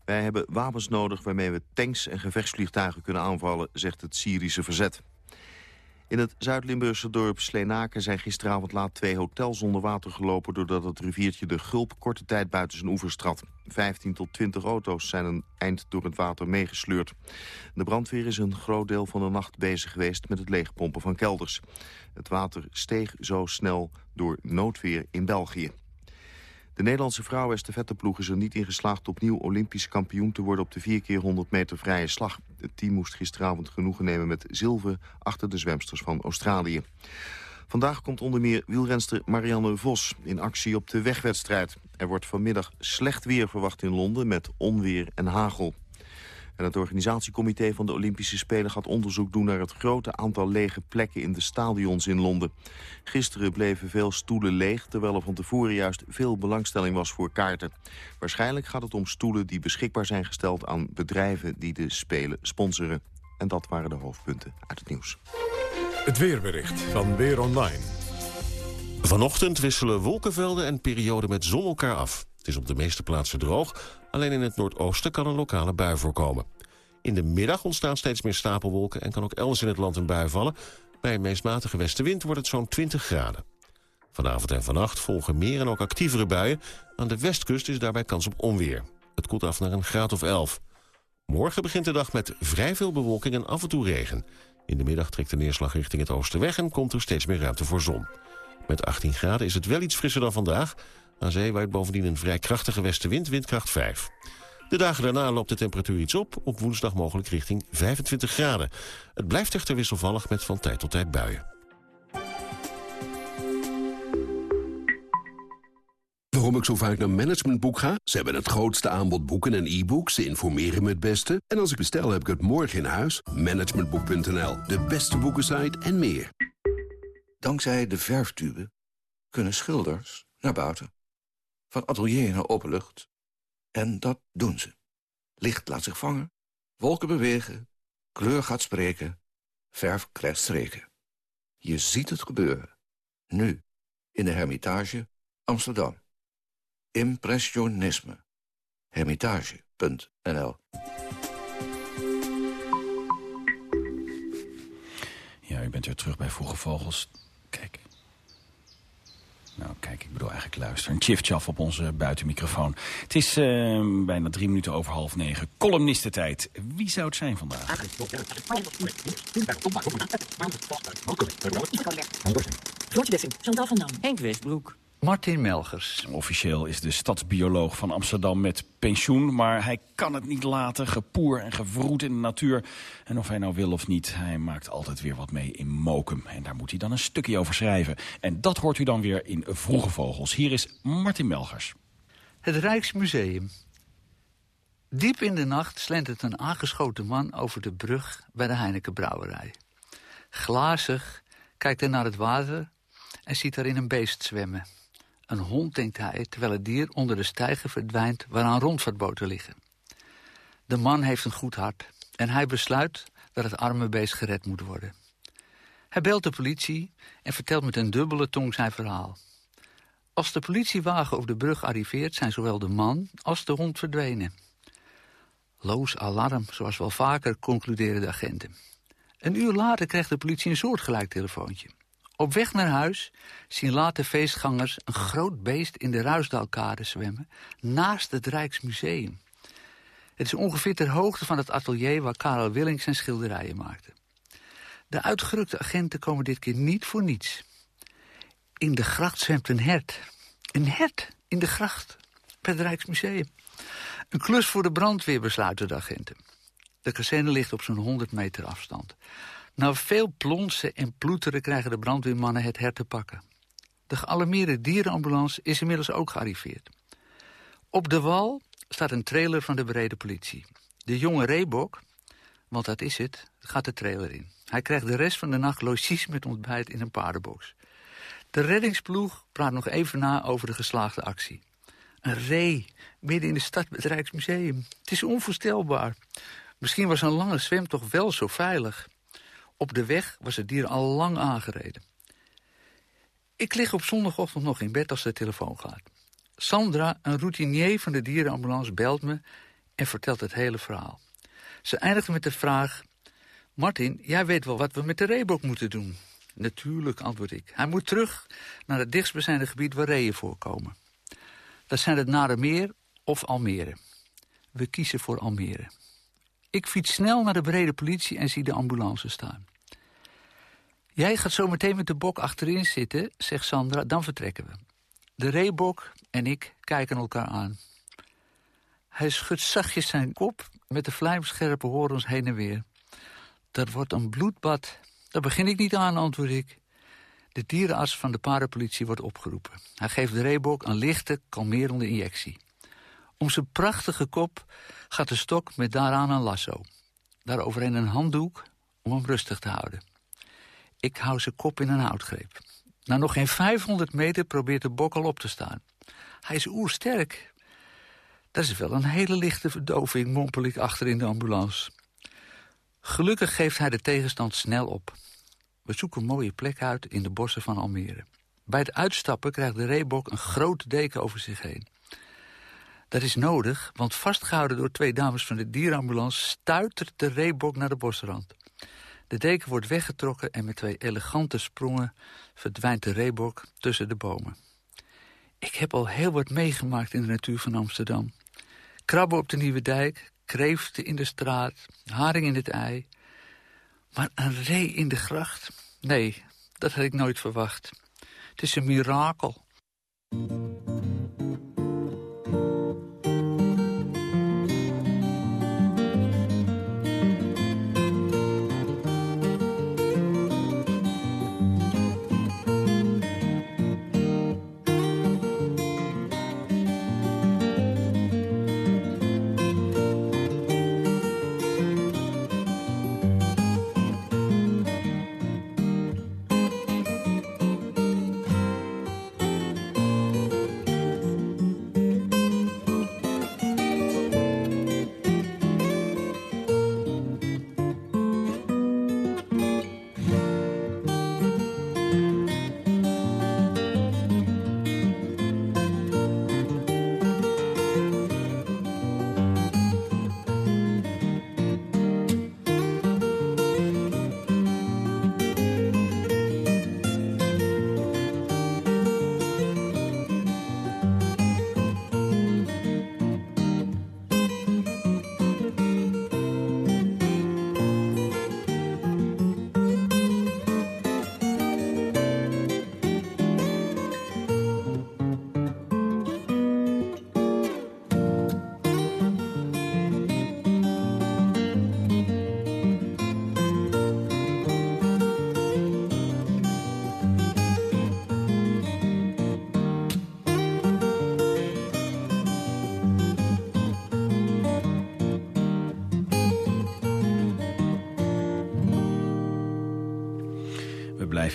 Wij hebben wapens nodig waarmee we tanks en gevechtsvliegtuigen kunnen aanvallen, zegt het Syrische verzet. In het Zuid-Limburgse dorp Sleenaken zijn gisteravond laat twee hotels onder water gelopen... doordat het riviertje de Gulp korte tijd buiten zijn oevers trad. 15 tot 20 auto's zijn een eind door het water meegesleurd. De brandweer is een groot deel van de nacht bezig geweest met het leegpompen van kelders. Het water steeg zo snel door noodweer in België. De Nederlandse vrouwen-estafetteploeg is er niet in geslaagd opnieuw Olympisch kampioen te worden op de 4 keer 100 meter vrije slag. Het team moest gisteravond genoegen nemen met zilver achter de zwemsters van Australië. Vandaag komt onder meer wielrenster Marianne Vos in actie op de wegwedstrijd. Er wordt vanmiddag slecht weer verwacht in Londen met onweer en hagel. En het organisatiecomité van de Olympische Spelen gaat onderzoek doen naar het grote aantal lege plekken in de stadions in Londen. Gisteren bleven veel stoelen leeg, terwijl er van tevoren juist veel belangstelling was voor kaarten. Waarschijnlijk gaat het om stoelen die beschikbaar zijn gesteld aan bedrijven die de Spelen sponsoren. En dat waren de hoofdpunten uit het nieuws. Het weerbericht van Weer Online. Vanochtend wisselen wolkenvelden en perioden met zon elkaar af. Het is op de meeste plaatsen droog, alleen in het noordoosten kan een lokale bui voorkomen. In de middag ontstaan steeds meer stapelwolken en kan ook elders in het land een bui vallen. Bij een meest matige westenwind wordt het zo'n 20 graden. Vanavond en vannacht volgen meer en ook actievere buien. Aan de westkust is daarbij kans op onweer. Het koelt af naar een graad of 11. Morgen begint de dag met vrij veel bewolking en af en toe regen. In de middag trekt de neerslag richting het oosten weg en komt er steeds meer ruimte voor zon. Met 18 graden is het wel iets frisser dan vandaag. Aan zee waait bovendien een vrij krachtige westenwind, windkracht 5. De dagen daarna loopt de temperatuur iets op, op woensdag mogelijk richting 25 graden. Het blijft echter wisselvallig met van tijd tot tijd buien. Waarom ik zo vaak naar Managementboek ga? Ze hebben het grootste aanbod boeken en e-books. Ze informeren me het beste. En als ik bestel, heb ik het morgen in huis. Managementboek.nl, de beste boekensite en meer. Dankzij de verftube kunnen schilders naar buiten. Van atelier naar openlucht. En dat doen ze. Licht laat zich vangen, wolken bewegen, kleur gaat spreken, verf krijgt streken. Je ziet het gebeuren. Nu, in de Hermitage, Amsterdam. Impressionisme. Hermitage.nl Ja, u bent weer terug bij Vroege Vogels. Kijk. Nou, kijk, ik bedoel eigenlijk luister. Een chiff op onze buitenmicrofoon. Het is uh, bijna drie minuten over half negen. Columnistentijd. Wie zou het zijn vandaag? Floortje Dessing, Chantal van Dam. Henk Westbroek. Martin Melgers. Officieel is de stadsbioloog van Amsterdam met pensioen... maar hij kan het niet laten, gepoer en gevroed in de natuur. En of hij nou wil of niet, hij maakt altijd weer wat mee in Mokum. En daar moet hij dan een stukje over schrijven. En dat hoort u dan weer in Vroege Vogels. Hier is Martin Melgers. Het Rijksmuseum. Diep in de nacht slentert een aangeschoten man over de brug bij de Heineken Brouwerij. Glazig kijkt hij naar het water en ziet daarin een beest zwemmen. Een hond, denkt hij, terwijl het dier onder de steiger verdwijnt... waaraan rondvaartboten liggen. De man heeft een goed hart en hij besluit dat het arme beest gered moet worden. Hij belt de politie en vertelt met een dubbele tong zijn verhaal. Als de politiewagen op de brug arriveert... zijn zowel de man als de hond verdwenen. Loos alarm, zoals wel vaker, concluderen de agenten. Een uur later krijgt de politie een soortgelijk telefoontje. Op weg naar huis zien later feestgangers een groot beest in de Ruisdaalkade zwemmen... naast het Rijksmuseum. Het is ongeveer ter hoogte van het atelier waar Karel Willink zijn schilderijen maakte. De uitgerukte agenten komen dit keer niet voor niets. In de gracht zwemt een hert. Een hert in de gracht bij het Rijksmuseum. Een klus voor de brandweer besluiten de agenten. De kazerne ligt op zo'n 100 meter afstand. Na veel plonsen en ploeteren krijgen de brandweermannen het hert te pakken. De gealarmeerde dierenambulance is inmiddels ook gearriveerd. Op de wal staat een trailer van de brede politie. De jonge Reebok, want dat is het, gaat de trailer in. Hij krijgt de rest van de nacht logies met ontbijt in een paardenbox. De reddingsploeg praat nog even na over de geslaagde actie. Een ree, midden in de stad bij het Rijksmuseum. Het is onvoorstelbaar. Misschien was een lange zwemtocht wel zo veilig. Op de weg was het dier al lang aangereden. Ik lig op zondagochtend nog in bed als de telefoon gaat. Sandra, een routinier van de dierenambulance, belt me en vertelt het hele verhaal. Ze eindigt met de vraag... Martin, jij weet wel wat we met de reebok moeten doen. Natuurlijk, antwoord ik. Hij moet terug naar het dichtstbijzijnde gebied waar reeën voorkomen. Dat zijn het Naremeer of Almere. We kiezen voor Almere. Ik fiets snel naar de brede politie en zie de ambulance staan. Jij gaat zo meteen met de bok achterin zitten, zegt Sandra, dan vertrekken we. De reebok en ik kijken elkaar aan. Hij schudt zachtjes zijn kop met de vlijmscherpe horens heen en weer. Dat wordt een bloedbad. Daar begin ik niet aan, antwoord ik. De dierenarts van de parapolitie wordt opgeroepen. Hij geeft de reebok een lichte, kalmerende injectie. Om zijn prachtige kop gaat de stok met daaraan een lasso. Daaroverheen een handdoek om hem rustig te houden. Ik hou zijn kop in een houtgreep. Na nog geen 500 meter probeert de bok al op te staan. Hij is oersterk. Dat is wel een hele lichte verdoving, mompel ik achter in de ambulance. Gelukkig geeft hij de tegenstand snel op. We zoeken een mooie plek uit in de bossen van Almere. Bij het uitstappen krijgt de reebok een grote deken over zich heen. Dat is nodig, want vastgehouden door twee dames van de dierenambulance... stuitert de reebok naar de bosrand. De deken wordt weggetrokken en met twee elegante sprongen... verdwijnt de reebok tussen de bomen. Ik heb al heel wat meegemaakt in de natuur van Amsterdam. Krabben op de Nieuwe Dijk, kreeften in de straat, haring in het ei. Maar een ree in de gracht? Nee, dat had ik nooit verwacht. Het is een mirakel.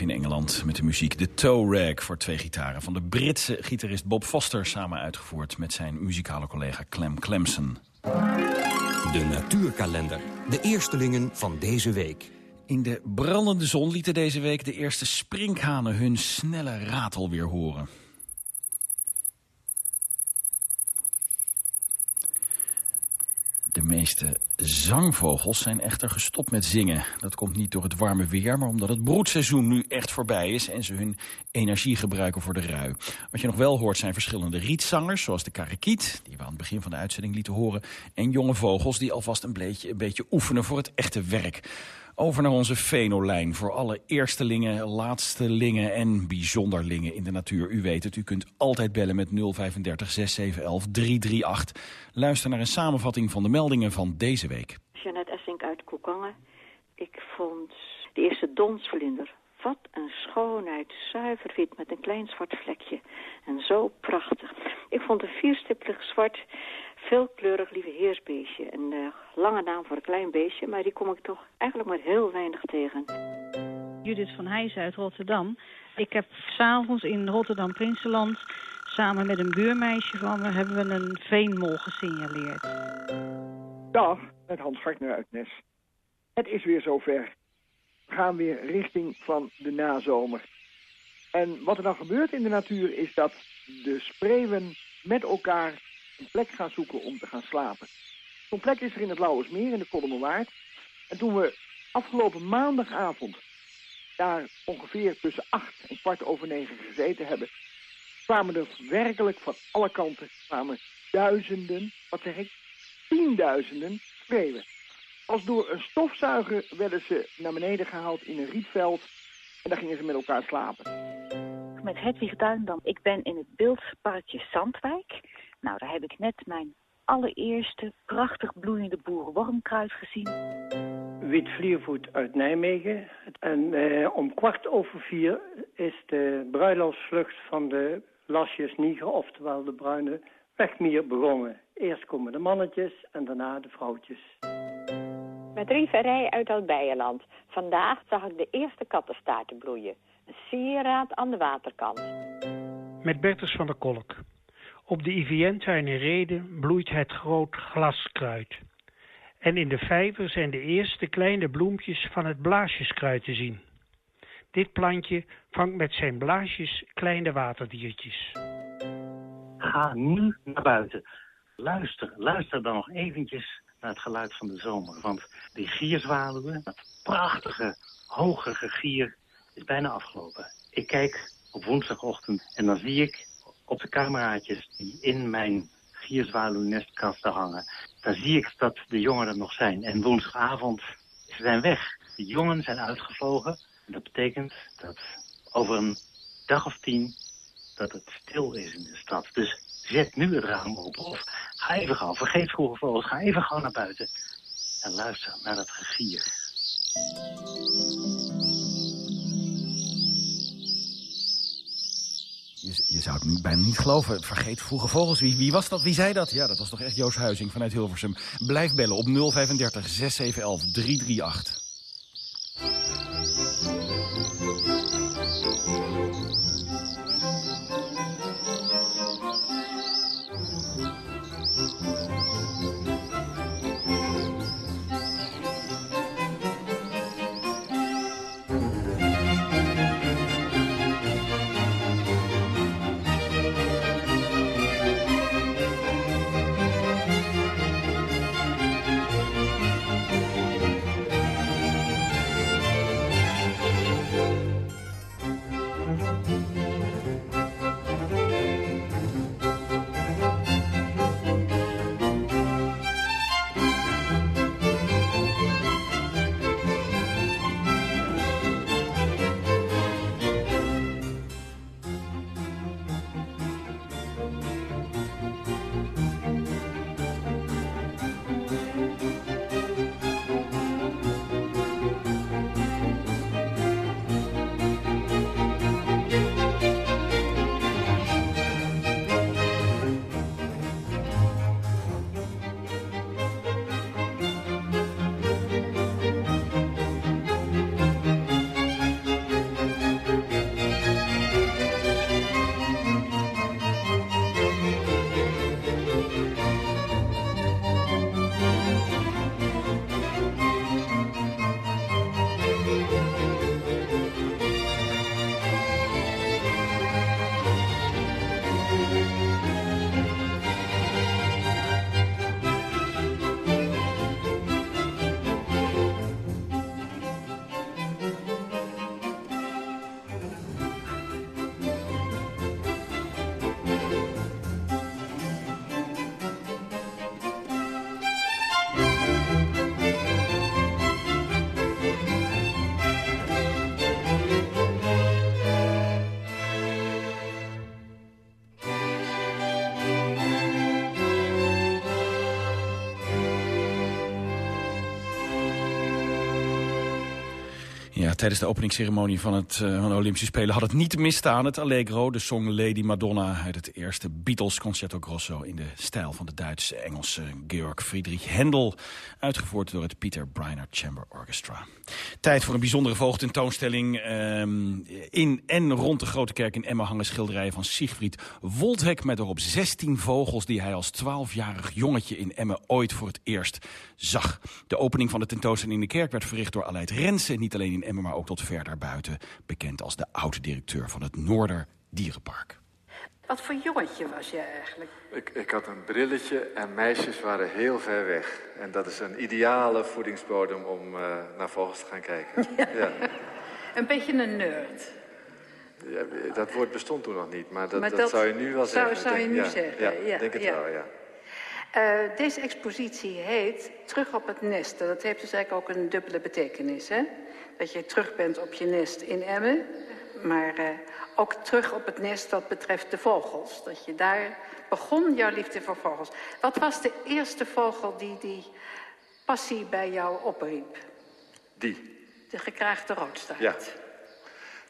In Engeland met de muziek The Toe Rag voor twee gitaren... van de Britse gitarist Bob Foster, samen uitgevoerd met zijn muzikale collega Clem Clemson. De natuurkalender. De eerstelingen van deze week. In de brandende zon lieten deze week de eerste sprinkhanen hun snelle ratel weer horen. De meeste zangvogels zijn echter gestopt met zingen. Dat komt niet door het warme weer, maar omdat het broedseizoen nu echt voorbij is... en ze hun energie gebruiken voor de rui. Wat je nog wel hoort zijn verschillende rietzangers, zoals de karakiet... die we aan het begin van de uitzending lieten horen... en jonge vogels die alvast een beetje, een beetje oefenen voor het echte werk. Over naar onze Venolijn voor alle eerstelingen, laatstelingen en bijzonderlingen in de natuur. U weet het, u kunt altijd bellen met 035 6711 338. Luister naar een samenvatting van de meldingen van deze week. Jeannette Essink uit Koekangen. Ik vond de eerste donsvlinder. Wat een schoonheid, zuiver wit met een klein zwart vlekje. En zo prachtig. Ik vond een vierstippelig zwart veelkleurig lieve heersbeestje. Een uh, lange naam voor een klein beestje, maar die kom ik toch eigenlijk maar heel weinig tegen. Judith van Heijzen uit Rotterdam. Ik heb s'avonds in Rotterdam-Prinsenland samen met een buurmeisje van me hebben we een veenmol gesignaleerd. Dag, met Hans Gartner uit Nes. Het is weer zover. We gaan weer richting van de nazomer. En wat er dan gebeurt in de natuur is dat de spreeuwen met elkaar een plek gaan zoeken om te gaan slapen. Zo'n plek is er in het Lauwersmeer in de Koldermerwaard. En toen we afgelopen maandagavond daar ongeveer tussen acht en kwart over negen gezeten hebben, kwamen er werkelijk van alle kanten kwamen duizenden, wat zeg ik, tienduizenden spreeuwen. Als door een stofzuiger werden ze naar beneden gehaald in een rietveld en daar gingen ze met elkaar slapen. Met Hedwig Duindam. Ik ben in het beeldparkje Zandwijk. Nou, daar heb ik net mijn allereerste prachtig bloeiende boerenwormkruid gezien. Wiet Vliervoet uit Nijmegen. En eh, om kwart over vier is de bruiloftsvlucht van de lasjes niger, oftewel de bruine wegmier, begonnen. Eerst komen de mannetjes en daarna de vrouwtjes. Met Rieverij uit Oud-Beijerland. Vandaag zag ik de eerste kattenstaarten bloeien. Een sieraad aan de waterkant. Met Bertus van der Kolk. Op de IVN-tuin in Reden bloeit het groot glaskruid. En in de vijver zijn de eerste kleine bloempjes van het blaasjeskruid te zien. Dit plantje vangt met zijn blaasjes kleine waterdiertjes. Ga nu naar buiten. Luister, luister dan nog eventjes naar het geluid van de zomer. Want die gierzwaluwen, dat prachtige, hoge gier, is bijna afgelopen. Ik kijk op woensdagochtend en dan zie ik op de cameraatjes die in mijn gierzwaluwnestkasten hangen... dan zie ik dat de jongen er nog zijn. En woensdagavond, ze zijn weg. De jongen zijn uitgevlogen. En dat betekent dat over een dag of tien dat het stil is in de stad. Dus zet nu het raam op. Of ga even gauw, vergeet vroege vogels, ga even gauw naar buiten. En luister naar dat gegier. Je, je zou het bijna niet geloven. Vergeet vroege vogels. Wie, wie was dat? Wie zei dat? Ja, dat was toch echt Joost Huizing vanuit Hilversum. Blijf bellen op 035 6711 338. Tijdens de openingsceremonie van, het, uh, van de Olympische Spelen had het niet misstaan. Het Allegro, de song Lady Madonna uit het eerste Beatles Concerto Grosso... in de stijl van de Duitse-Engelse Georg Friedrich Händel. Uitgevoerd door het Peter Breiner Chamber Orchestra. Tijd voor een bijzondere vogeltentoonstelling. Uh, in en rond de Grote Kerk in Emma hangen schilderijen van Siegfried Woldhek... met erop 16 vogels die hij als 12-jarig jongetje in Emmen ooit voor het eerst zag. De opening van de tentoonstelling in de kerk werd verricht door Aleid Rensen... niet alleen in Emmen, maar ook tot ver daarbuiten. Bekend als de oud-directeur van het Noorder Dierenpark. Wat voor jongetje was jij eigenlijk? Ik, ik had een brilletje en meisjes waren heel ver weg. En dat is een ideale voedingsbodem om uh, naar vogels te gaan kijken. Ja. ja. Een beetje een nerd. Ja, dat woord bestond toen nog niet, maar dat, maar dat, dat zou je nu wel zou, zeggen. Zou je nu ja, zeggen, ja. ja. denk het wel, ja. Uh, deze expositie heet Terug op het nest. Dat heeft dus eigenlijk ook een dubbele betekenis. Hè? Dat je terug bent op je nest in Emmen. Maar uh, ook terug op het nest wat betreft de vogels. Dat je daar begon, jouw liefde voor vogels. Wat was de eerste vogel die die passie bij jou opriep? Die. De gekraagde roodstaart. Ja.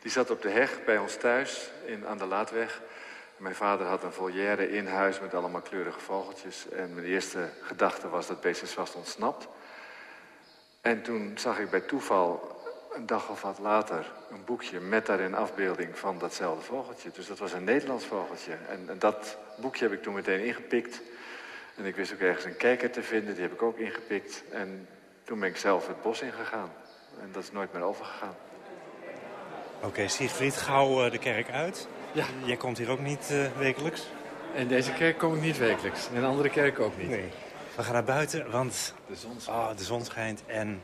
Die zat op de heg bij ons thuis in, aan de Laatweg. Mijn vader had een volière in huis met allemaal kleurige vogeltjes. En mijn eerste gedachte was dat beest is vast ontsnapt. En toen zag ik bij toeval een dag of wat later een boekje met daarin afbeelding van datzelfde vogeltje. Dus dat was een Nederlands vogeltje. En, en, dat boekje heb ik toen meteen ingepikt. En ik wist ook ergens een kijker te vinden, die heb ik ook ingepikt. En toen ben ik zelf het bos ingegaan. En dat is nooit meer overgegaan. Oké, okay, Siegfried, gauw uh, de kerk uit. Ja. Jij komt hier ook niet uh, wekelijks? In deze kerk kom ik niet wekelijks. In andere kerken ook niet. Nee. We gaan naar buiten, want de zon, oh, de zon schijnt. En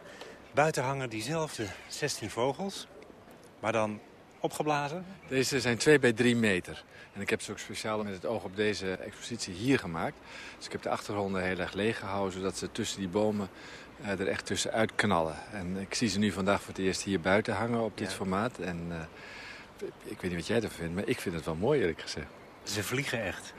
buiten hangen diezelfde 16 vogels, maar dan opgeblazen. Deze zijn 2 bij 3 meter. En ik heb ze ook speciaal met het oog op deze expositie hier gemaakt. Dus ik heb de achtergronden heel erg leeg gehouden... zodat ze tussen die bomen uh, er echt tussenuit knallen. En ik zie ze nu vandaag voor het eerst hier buiten hangen op dit ja. formaat. En uh, ik weet niet wat jij ervan vindt, maar ik vind het wel mooi eerlijk gezegd. Ze vliegen echt?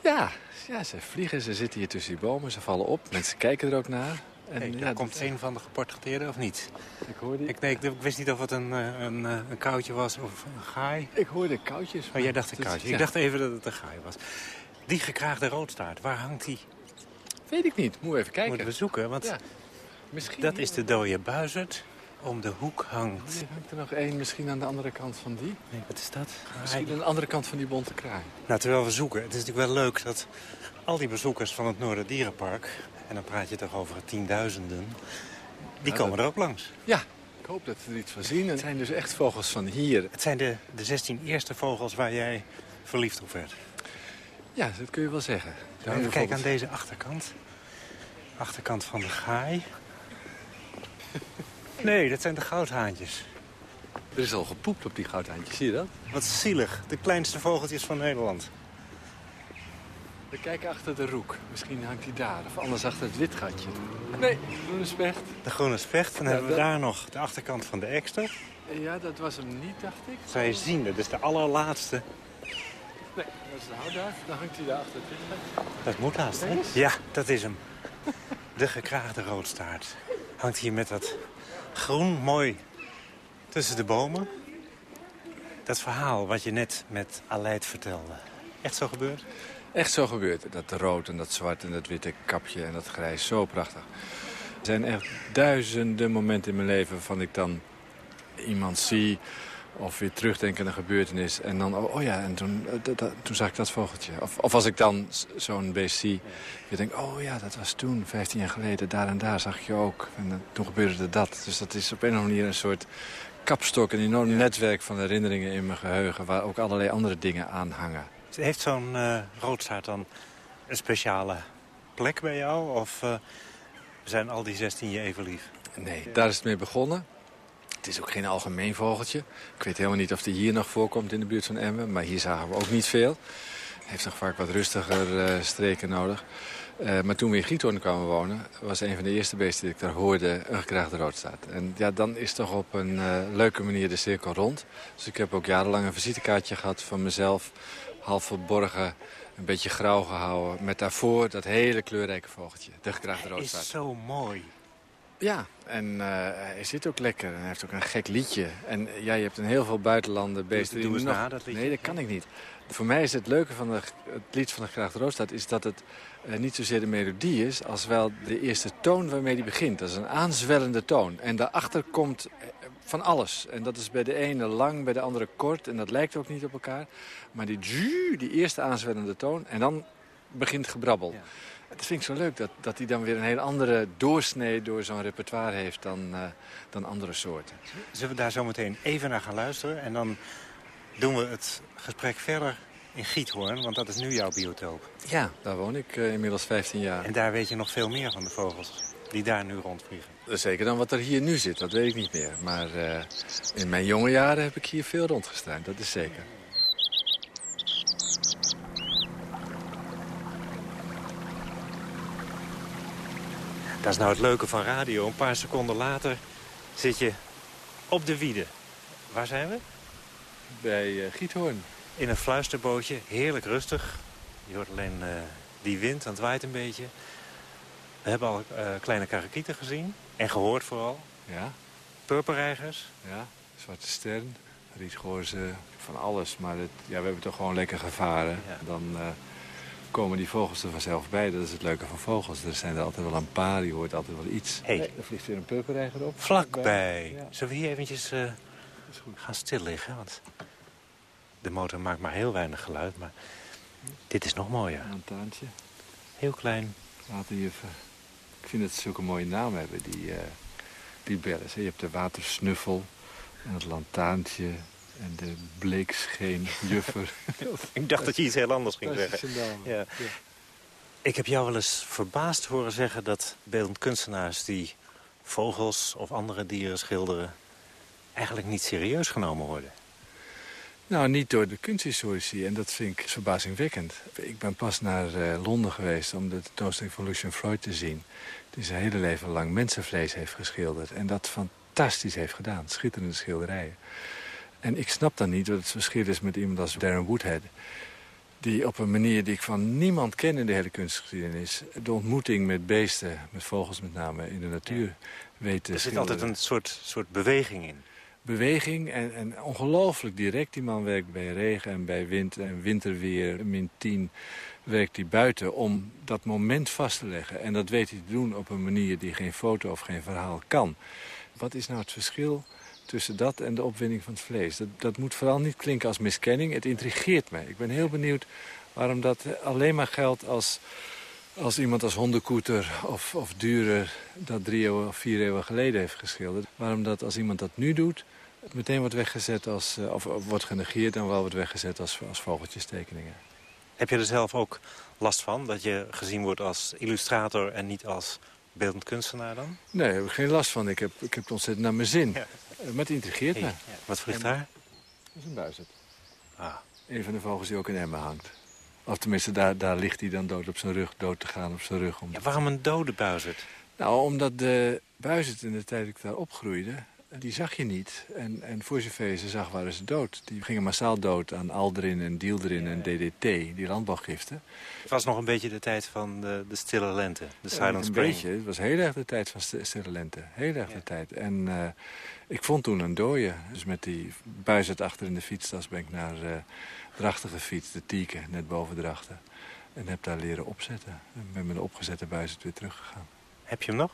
Ja, ja, ze vliegen. Ze zitten hier tussen die bomen. Ze vallen op. Mensen kijken er ook naar. En hey, ja, komt een van de geportretteerden of niet? Ik hoorde... Ik, nee, ik, ik, wist niet of het een, een, een koutje was of een gaai. Ik hoorde koutjes. Oh, jij dacht een dus. Ja. Ik dacht even dat het een gaai was. Die gekraagde roodstaart, waar hangt die? Weet ik niet. Moeten we even kijken. Moeten we zoeken, want ja. Misschien dat is de dode buizerd. Om de hoek hangt... Nee, hangt er nog één misschien aan de andere kant van die? Nee, wat is dat? Misschien aan de andere kant van die bonte kraai. Nou, terwijl we zoeken. Het is natuurlijk wel leuk dat al die bezoekers van het Noorderdierenpark... en dan praat je toch over tienduizenden... die komen dat- er ook langs. Ja, ik hoop dat we er iets van zien. Het zijn dus echt vogels van hier. Het zijn de, de 16 eerste vogels waar jij verliefd op werd. Ja, dat kun je wel zeggen. Even kijken aan deze achterkant. Achterkant van de gaai. Nee, dat zijn de goudhaantjes. Er is al gepoept op die goudhaantjes, zie je dat? Wat zielig. De kleinste vogeltjes van Nederland. We kijken achter de roek. Misschien hangt hij daar. Of anders achter het witgatje. Nee, groene specht. De groene specht. Dan Ja, hebben we dat- daar nog de achterkant van de ekster. Ja, dat was hem niet, dacht ik. Zou je zien, dat is de allerlaatste. Nee, dat is de houtduif. Dan hangt hij daar achter het witgatje. Dat moet haast, hè? Ja, dat is hem. De gekraagde roodstaart. Hangt hier met dat groen mooi tussen de bomen. Dat verhaal wat je net met Aleid vertelde. Echt zo gebeurd? Echt zo gebeurd. Dat rood en dat zwart en dat witte kapje en dat grijs. Zo prachtig. Er zijn echt duizenden momenten in mijn leven waarvan ik dan iemand zie... of weer terugdenk aan een gebeurtenis. En dan, oh, oh ja, en toen, eh, toen zag ik dat vogeltje. Of, of als ik dan zo'n beest zie, je denkt... oh ja, dat was toen, 15 jaar geleden, daar en daar zag je ook. En eh, toen gebeurde dat. Dus dat is op een of andere manier een soort kapstok... een enorm netwerk van herinneringen in mijn geheugen... waar ook allerlei andere dingen aan hangen. Heeft zo'n eh, roodstaart dan een speciale plek bij jou? Of zijn al die 16 je even lief? Nee, daar is het mee begonnen. Het is ook geen algemeen vogeltje. Ik weet helemaal niet of die hier nog voorkomt in de buurt van Emmen. Maar hier zagen we ook niet veel. Heeft nog vaak wat rustiger eh, streken nodig. Eh, maar toen we in Giethoorn kwamen wonen... was een van de eerste beesten die ik daar hoorde een gekraagde roodstaart. En ja, dan is toch op een eh, leuke manier de cirkel rond. Dus ik heb ook jarenlang een visitekaartje gehad van mezelf. Half verborgen, een beetje grauw gehouden. Met daarvoor dat hele kleurrijke vogeltje, de gekraagde roodstaart. is zo mooi. Ja, en eh, hij zit ook lekker. En hij heeft ook een gek liedje. En eh, ja, je hebt in heel veel buitenlanden beesten doe die eens nog... na, dat liedje. Nee, dat kan ik niet. Voor mij is het leuke van de, het lied van de Graagde Roodstaat... is dat het eh, niet zozeer de melodie is... als wel de eerste toon waarmee die begint. Dat is een aanzwellende toon. En daarachter komt van alles. En dat is bij de ene lang, bij de andere kort. En dat lijkt ook niet op elkaar. Maar die, die eerste aanzwellende toon... en dan begint gebrabbel. Dat vind ik zo leuk, dat, dat hij dan weer een hele andere doorsnee door zo'n repertoire heeft dan, eh, dan andere soorten. Zullen we daar zo meteen even naar gaan luisteren? En dan doen we het gesprek verder in Giethoorn, want dat is nu jouw biotoop. Ja, daar woon ik eh, inmiddels 15 jaar. En daar weet je nog veel meer van de vogels die daar nu rondvliegen. Zeker dan wat er hier nu zit, dat weet ik niet meer. Maar eh, in mijn jonge jaren heb ik hier veel rondgestruind, dat is zeker. Dat is nou het leuke van radio. Een paar seconden later zit je op de wiede. Waar zijn we? Bij eh, Giethoorn. In een fluisterbootje, heerlijk rustig. Je hoort alleen eh, die wind, en het waait een beetje. We hebben al eh, kleine karakieten gezien. En gehoord vooral. Ja. Purperreigers? Ja, zwarte stern, rietgoorzen, van alles. Maar het, ja, we hebben toch gewoon lekker gevaren. Dan komen die vogels er vanzelf bij. Dat is het leuke van vogels. Er zijn er altijd wel een paar, je hoort altijd wel iets. Hey. er vliegt weer een purperreiger op. Vlakbij. Ja. Zullen we hier eventjes uh, gaan stil liggen? Want de motor maakt maar heel weinig geluid. Maar dit is nog mooier. Een lantaarntje. Heel klein. Laten even... Ik vind dat ze zulke mooie naam hebben, die, uh, die bellen. Je hebt de watersnuffel en het lantaarntje en de bleekscheen juffer. ik dacht dat je iets heel anders ging zeggen. Ja. ja. Ik heb jou wel eens verbaasd horen zeggen dat beeldend kunstenaars... die vogels of andere dieren schilderen... eigenlijk niet serieus genomen worden. Nou, niet door de kunsthistorici. En dat vind ik verbazingwekkend. Ik ben pas naar uh, Londen geweest om de tentoonstelling van Lucian Freud te zien. Die zijn hele leven lang mensenvlees heeft geschilderd. En dat fantastisch heeft gedaan. Schitterende schilderijen. En ik snap dan niet wat het verschil is met iemand als Darren Woodhead. Die op een manier die ik van niemand ken in de hele kunstgeschiedenis... de ontmoeting met beesten, met vogels met name, in de natuur weet te Er zit altijd een soort, soort beweging in beweging en, en ongelooflijk direct. Die man werkt bij regen en bij wind en winterweer, min 10, werkt hij buiten om dat moment vast te leggen. En dat weet hij te doen op een manier die geen foto of geen verhaal kan. Wat is nou het verschil tussen dat en de opwinding van het vlees? Dat, dat moet vooral niet klinken als miskenning. Het intrigeert mij. Ik ben heel benieuwd waarom dat alleen maar geldt als als iemand als hondenkoeter of, of Durer dat drie of vier eeuwen geleden heeft geschilderd. Waarom dat als iemand dat nu doet, meteen wordt weggezet als, uh, of, of, wordt genegeerd en wel wordt weggezet als, als vogeltjestekeningen. Heb je er zelf ook last van, dat je gezien wordt als illustrator en niet als beeldend kunstenaar dan? Nee, daar heb ik geen last van. Ik heb, ik heb het ontzettend naar mijn zin. Ja. Uh, maar het intrigeert hey, me. Ja. Wat vliegt daar? Dat is een buizerd. Ah. Een van de vogels die ook in Emmen hangt. Of tenminste, daar, daar ligt hij dan dood op zijn rug, dood te gaan op zijn rug. Om ja, waarom een dode buizerd? Nou, omdat de buizerd in de tijd dat ik daar opgroeide... die zag je niet. En, en voor zover je ze zag, waren ze dood. Die gingen massaal dood aan aldrin en dieldrin en DDT, die landbouwgiften. Het was nog een beetje de tijd van de, de stille lente, de silent een spring. beetje, het was heel erg de tijd van de stille lente. Heel erg de tijd. En uh, ik vond toen een dooie. Dus met die buizerd achter in de fietstas ben ik naar... Uh, Drachtige fiets, de Tieke, net boven Drachten. En heb daar leren opzetten. En ben met de opgezette buis weer teruggegaan. Heb je hem nog?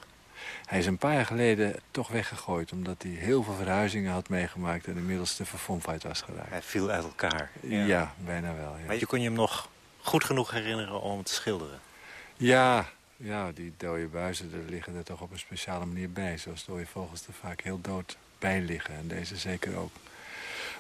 Hij is een paar jaar geleden toch weggegooid... omdat hij heel veel verhuizingen had meegemaakt... en inmiddels te verfomfheid was geraakt. Hij viel uit elkaar. Ja, bijna wel. Ja. Maar je kon je hem nog goed genoeg herinneren om te schilderen? Ja, ja die dode buizen er liggen er toch op een speciale manier bij. Zoals dode vogels er vaak heel dood bij liggen. En deze zeker ook.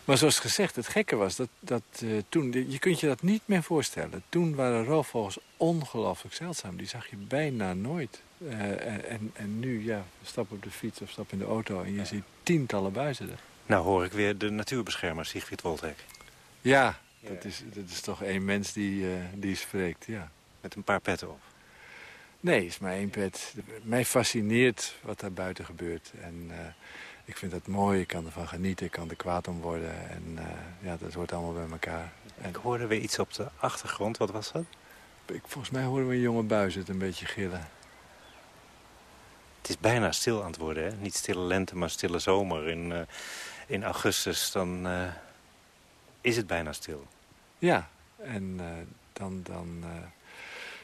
Maar zoals gezegd, het gekke was dat, dat uh, toen... Je kunt je dat niet meer voorstellen. Toen waren roofvogels ongelooflijk zeldzaam. Die zag je bijna nooit. Uh, en, en nu, ja, stap op de fiets of stap in de auto... en je ziet tientallen buizen er. Nou hoor ik weer de natuurbeschermer Sigrid Woltek. Ja, dat is, dat is toch één mens die, uh, die spreekt, ja. Met een paar petten op? Nee, is maar één pet. Mij fascineert wat daar buiten gebeurt. En ik vind het mooi, ik kan ervan genieten, ik kan er kwaad om worden. En uh, ja, dat hoort allemaal bij elkaar. En... Ik hoorde weer iets op de achtergrond, wat was dat? Ik, volgens mij hoorden we een jonge buis het een beetje gillen. Het is bijna stil aan het worden, hè? Niet stille lente, maar stille zomer. In, uh, in augustus, dan uh, is het bijna stil. Ja, en dan... dan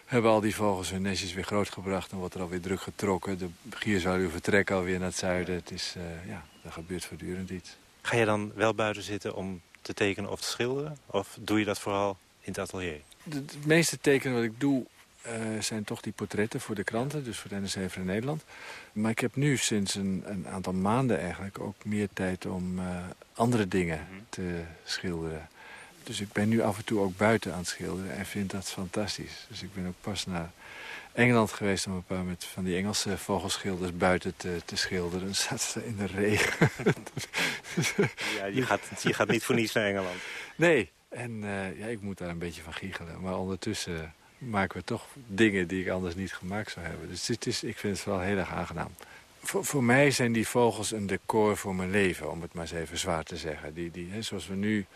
hebben al die vogels hun nestjes weer grootgebracht. Dan wordt er alweer druk getrokken. De gierzwaluwen vertrekken alweer naar het zuiden. Het is, ja, er gebeurt voortdurend iets. Ga je dan wel buiten zitten om te tekenen of te schilderen? Of doe je dat vooral in het atelier? De, het meeste tekenen wat ik doe uh, zijn toch die portretten voor de kranten. Dus voor de NRC van Nederland. Maar ik heb nu sinds een, een, aantal maanden eigenlijk ook meer tijd om uh, andere dingen -hmm. te schilderen. Dus ik ben nu af en toe ook buiten aan het schilderen en vind dat fantastisch. Dus ik ben ook pas naar Engeland geweest om een paar met van die Engelse vogelschilders buiten te, te schilderen. Dan zaten ze in de regen. ja, je gaat, je gaat niet voor niets naar Engeland. Nee, en uh, ja, ik moet daar een beetje van giechelen. Maar ondertussen maken we toch dingen die ik anders niet gemaakt zou hebben. Dus dit is, ik vind het wel heel erg aangenaam. Voor, mij zijn die vogels een decor voor mijn leven, om het maar eens even zwaar te zeggen. Die, die, hè, zoals we nu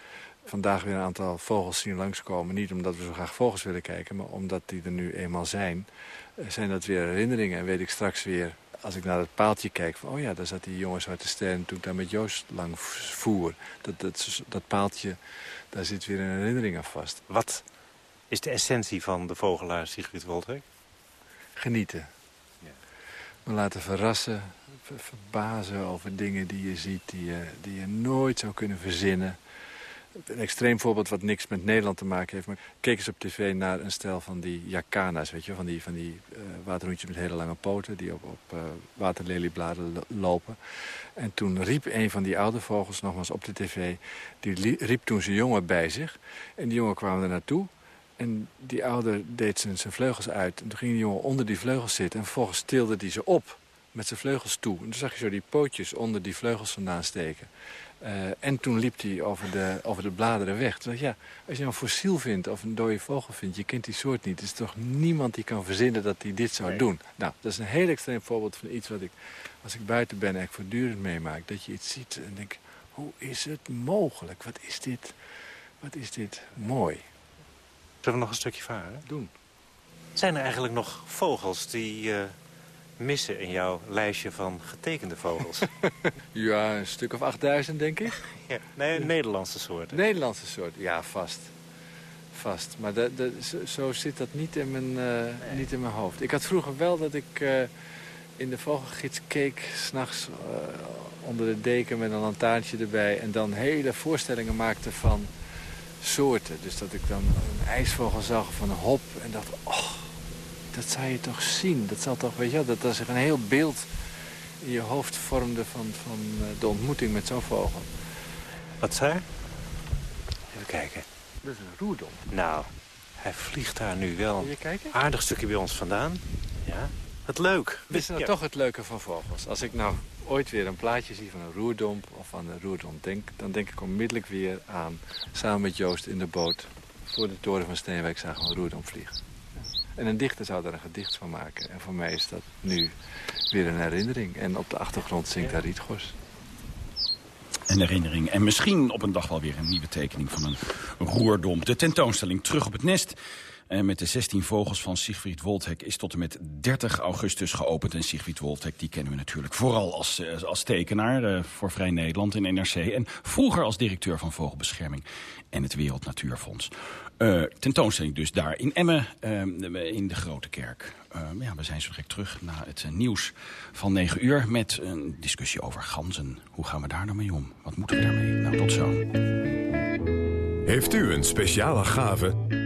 vandaag weer een aantal vogels zien langskomen. Niet omdat we zo graag vogels willen kijken, maar omdat die er nu eenmaal zijn. Eh, zijn dat weer herinneringen en weet ik straks weer als ik naar het paaltje kijk, van, oh ja, daar zat die jongen zwarte ster... toen ik daar met Joost lang voer. Dat, dat, dat paaltje, daar zit weer een herinnering aan vast. Wat is de essentie van de vogelaar Sigrid Woldrek? Genieten. Ja. Me laten verrassen, verbazen over dingen die je ziet... die je, die je nooit zou kunnen verzinnen een extreem voorbeeld wat niks met Nederland te maken heeft. Maar keek eens op tv naar een stel van die jakana's, weet je, van die, van die uh, waterhoentjes met hele lange poten die op, op uh, waterleliebladen lopen. En toen riep een van die oude vogels nogmaals op de tv, die riep toen zijn jongen bij zich. En die jongen kwam er naartoe. En die ouder deed zijn, vleugels uit. En toen ging die jongen onder die vleugels zitten. En vervolgens tilde hij ze op met zijn vleugels toe. En toen zag je zo die pootjes onder die vleugels vandaan steken. Uh, en toen liep hij over de, over de bladeren weg. Toen dacht ja, als je een fossiel vindt of een dode vogel vindt... je kent die soort niet. Er is toch niemand die kan verzinnen dat hij dit zou doen. Nou, dat is een heel extreem voorbeeld van iets wat ik... als ik buiten ben eigenlijk voortdurend meemaak. Dat je iets ziet en denk, hoe is het mogelijk? Wat is dit, wat is dit mooi. Zullen we nog een stukje varen? Doen. Zijn er eigenlijk nog vogels die... Uh missen in jouw lijstje van getekende vogels? ja, een stuk of 8000, denk ik. ja, nee, Nederlandse soorten. Nederlandse soorten, ja, vast. Vast. Maar de, de, zo, zit dat niet in, mijn, uh, niet in mijn hoofd. Ik had vroeger wel dat ik uh, in de vogelgids keek... s'nachts uh, onder de deken met een lantaarntje erbij... en dan hele voorstellingen maakte van soorten. Dus dat ik dan een ijsvogel zag van een hop en dacht... Oh, dat zou je toch zien. Dat zal toch, weet je dat er zich een heel beeld in je hoofd vormde van, van eh, de ontmoeting met zo'n vogel. Wat zei Even kijken. Dat is een roerdom. Nou, hij vliegt daar nu wel een aardig stukje bij ons vandaan. Ja, het leuk. Dit is nou toch het leuke van vogels. Als ik nou ooit weer een plaatje zie van een roerdomp of van een roerdomp denk... dan denk ik onmiddellijk weer aan, samen met Joost in de boot... voor de toren van Steenwijk zagen we een roerdomp vliegen. En een dichter zou daar een gedicht van maken. En voor mij is dat nu weer een herinnering. En op de achtergrond zingt daar Rietgors. Een herinnering. En misschien op een dag wel weer een nieuwe tekening van een roerdom. De tentoonstelling Terug op het Nest en met de 16 vogels van Siegfried Wolthek is tot en met 30 augustus geopend. En Siegfried Wolthek die kennen we natuurlijk vooral als, eh, als tekenaar uh, voor Vrij Nederland in NRC. En vroeger als directeur van Vogelbescherming en het Wereld Natuurfonds. Uh, tentoonstelling dus daar in Emmen, in de Grote Kerk. ja, we zijn zo direct terug na het nieuws van 9 uur met een discussie over ganzen. Hoe gaan we daar nou mee om? Wat moeten we daarmee? Nou, tot zo. Heeft u een speciale gave?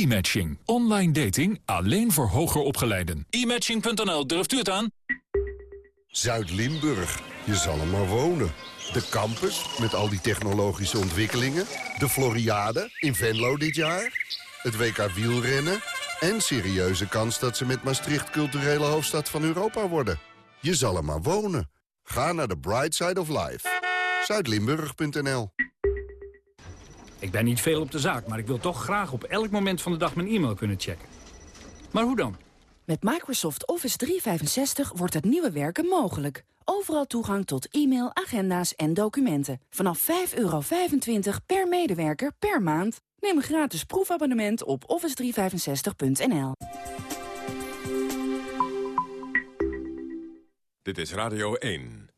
E-matching. Online dating alleen voor hoger opgeleiden. E-matching.nl, durft u het aan? Zuid-Limburg, je zal er maar wonen. De campus, met al die technologische ontwikkelingen. De Floriade, in Venlo dit jaar. Het WK wielrennen. En serieuze kans dat ze met Maastricht culturele hoofdstad van Europa worden. Je zal er maar wonen. Ga naar de Bright Side of Life. Zuidlimburg.nl Ik ben niet veel op de zaak, maar ik wil toch graag op elk moment van de dag mijn e-mail kunnen checken. Maar hoe dan? Met Microsoft Office 365 wordt het nieuwe werken mogelijk. Overal toegang tot e-mail, agenda's en documenten. Vanaf 5,25 per medewerker per maand. Neem een gratis proefabonnement op office365.nl. Dit is Radio 1.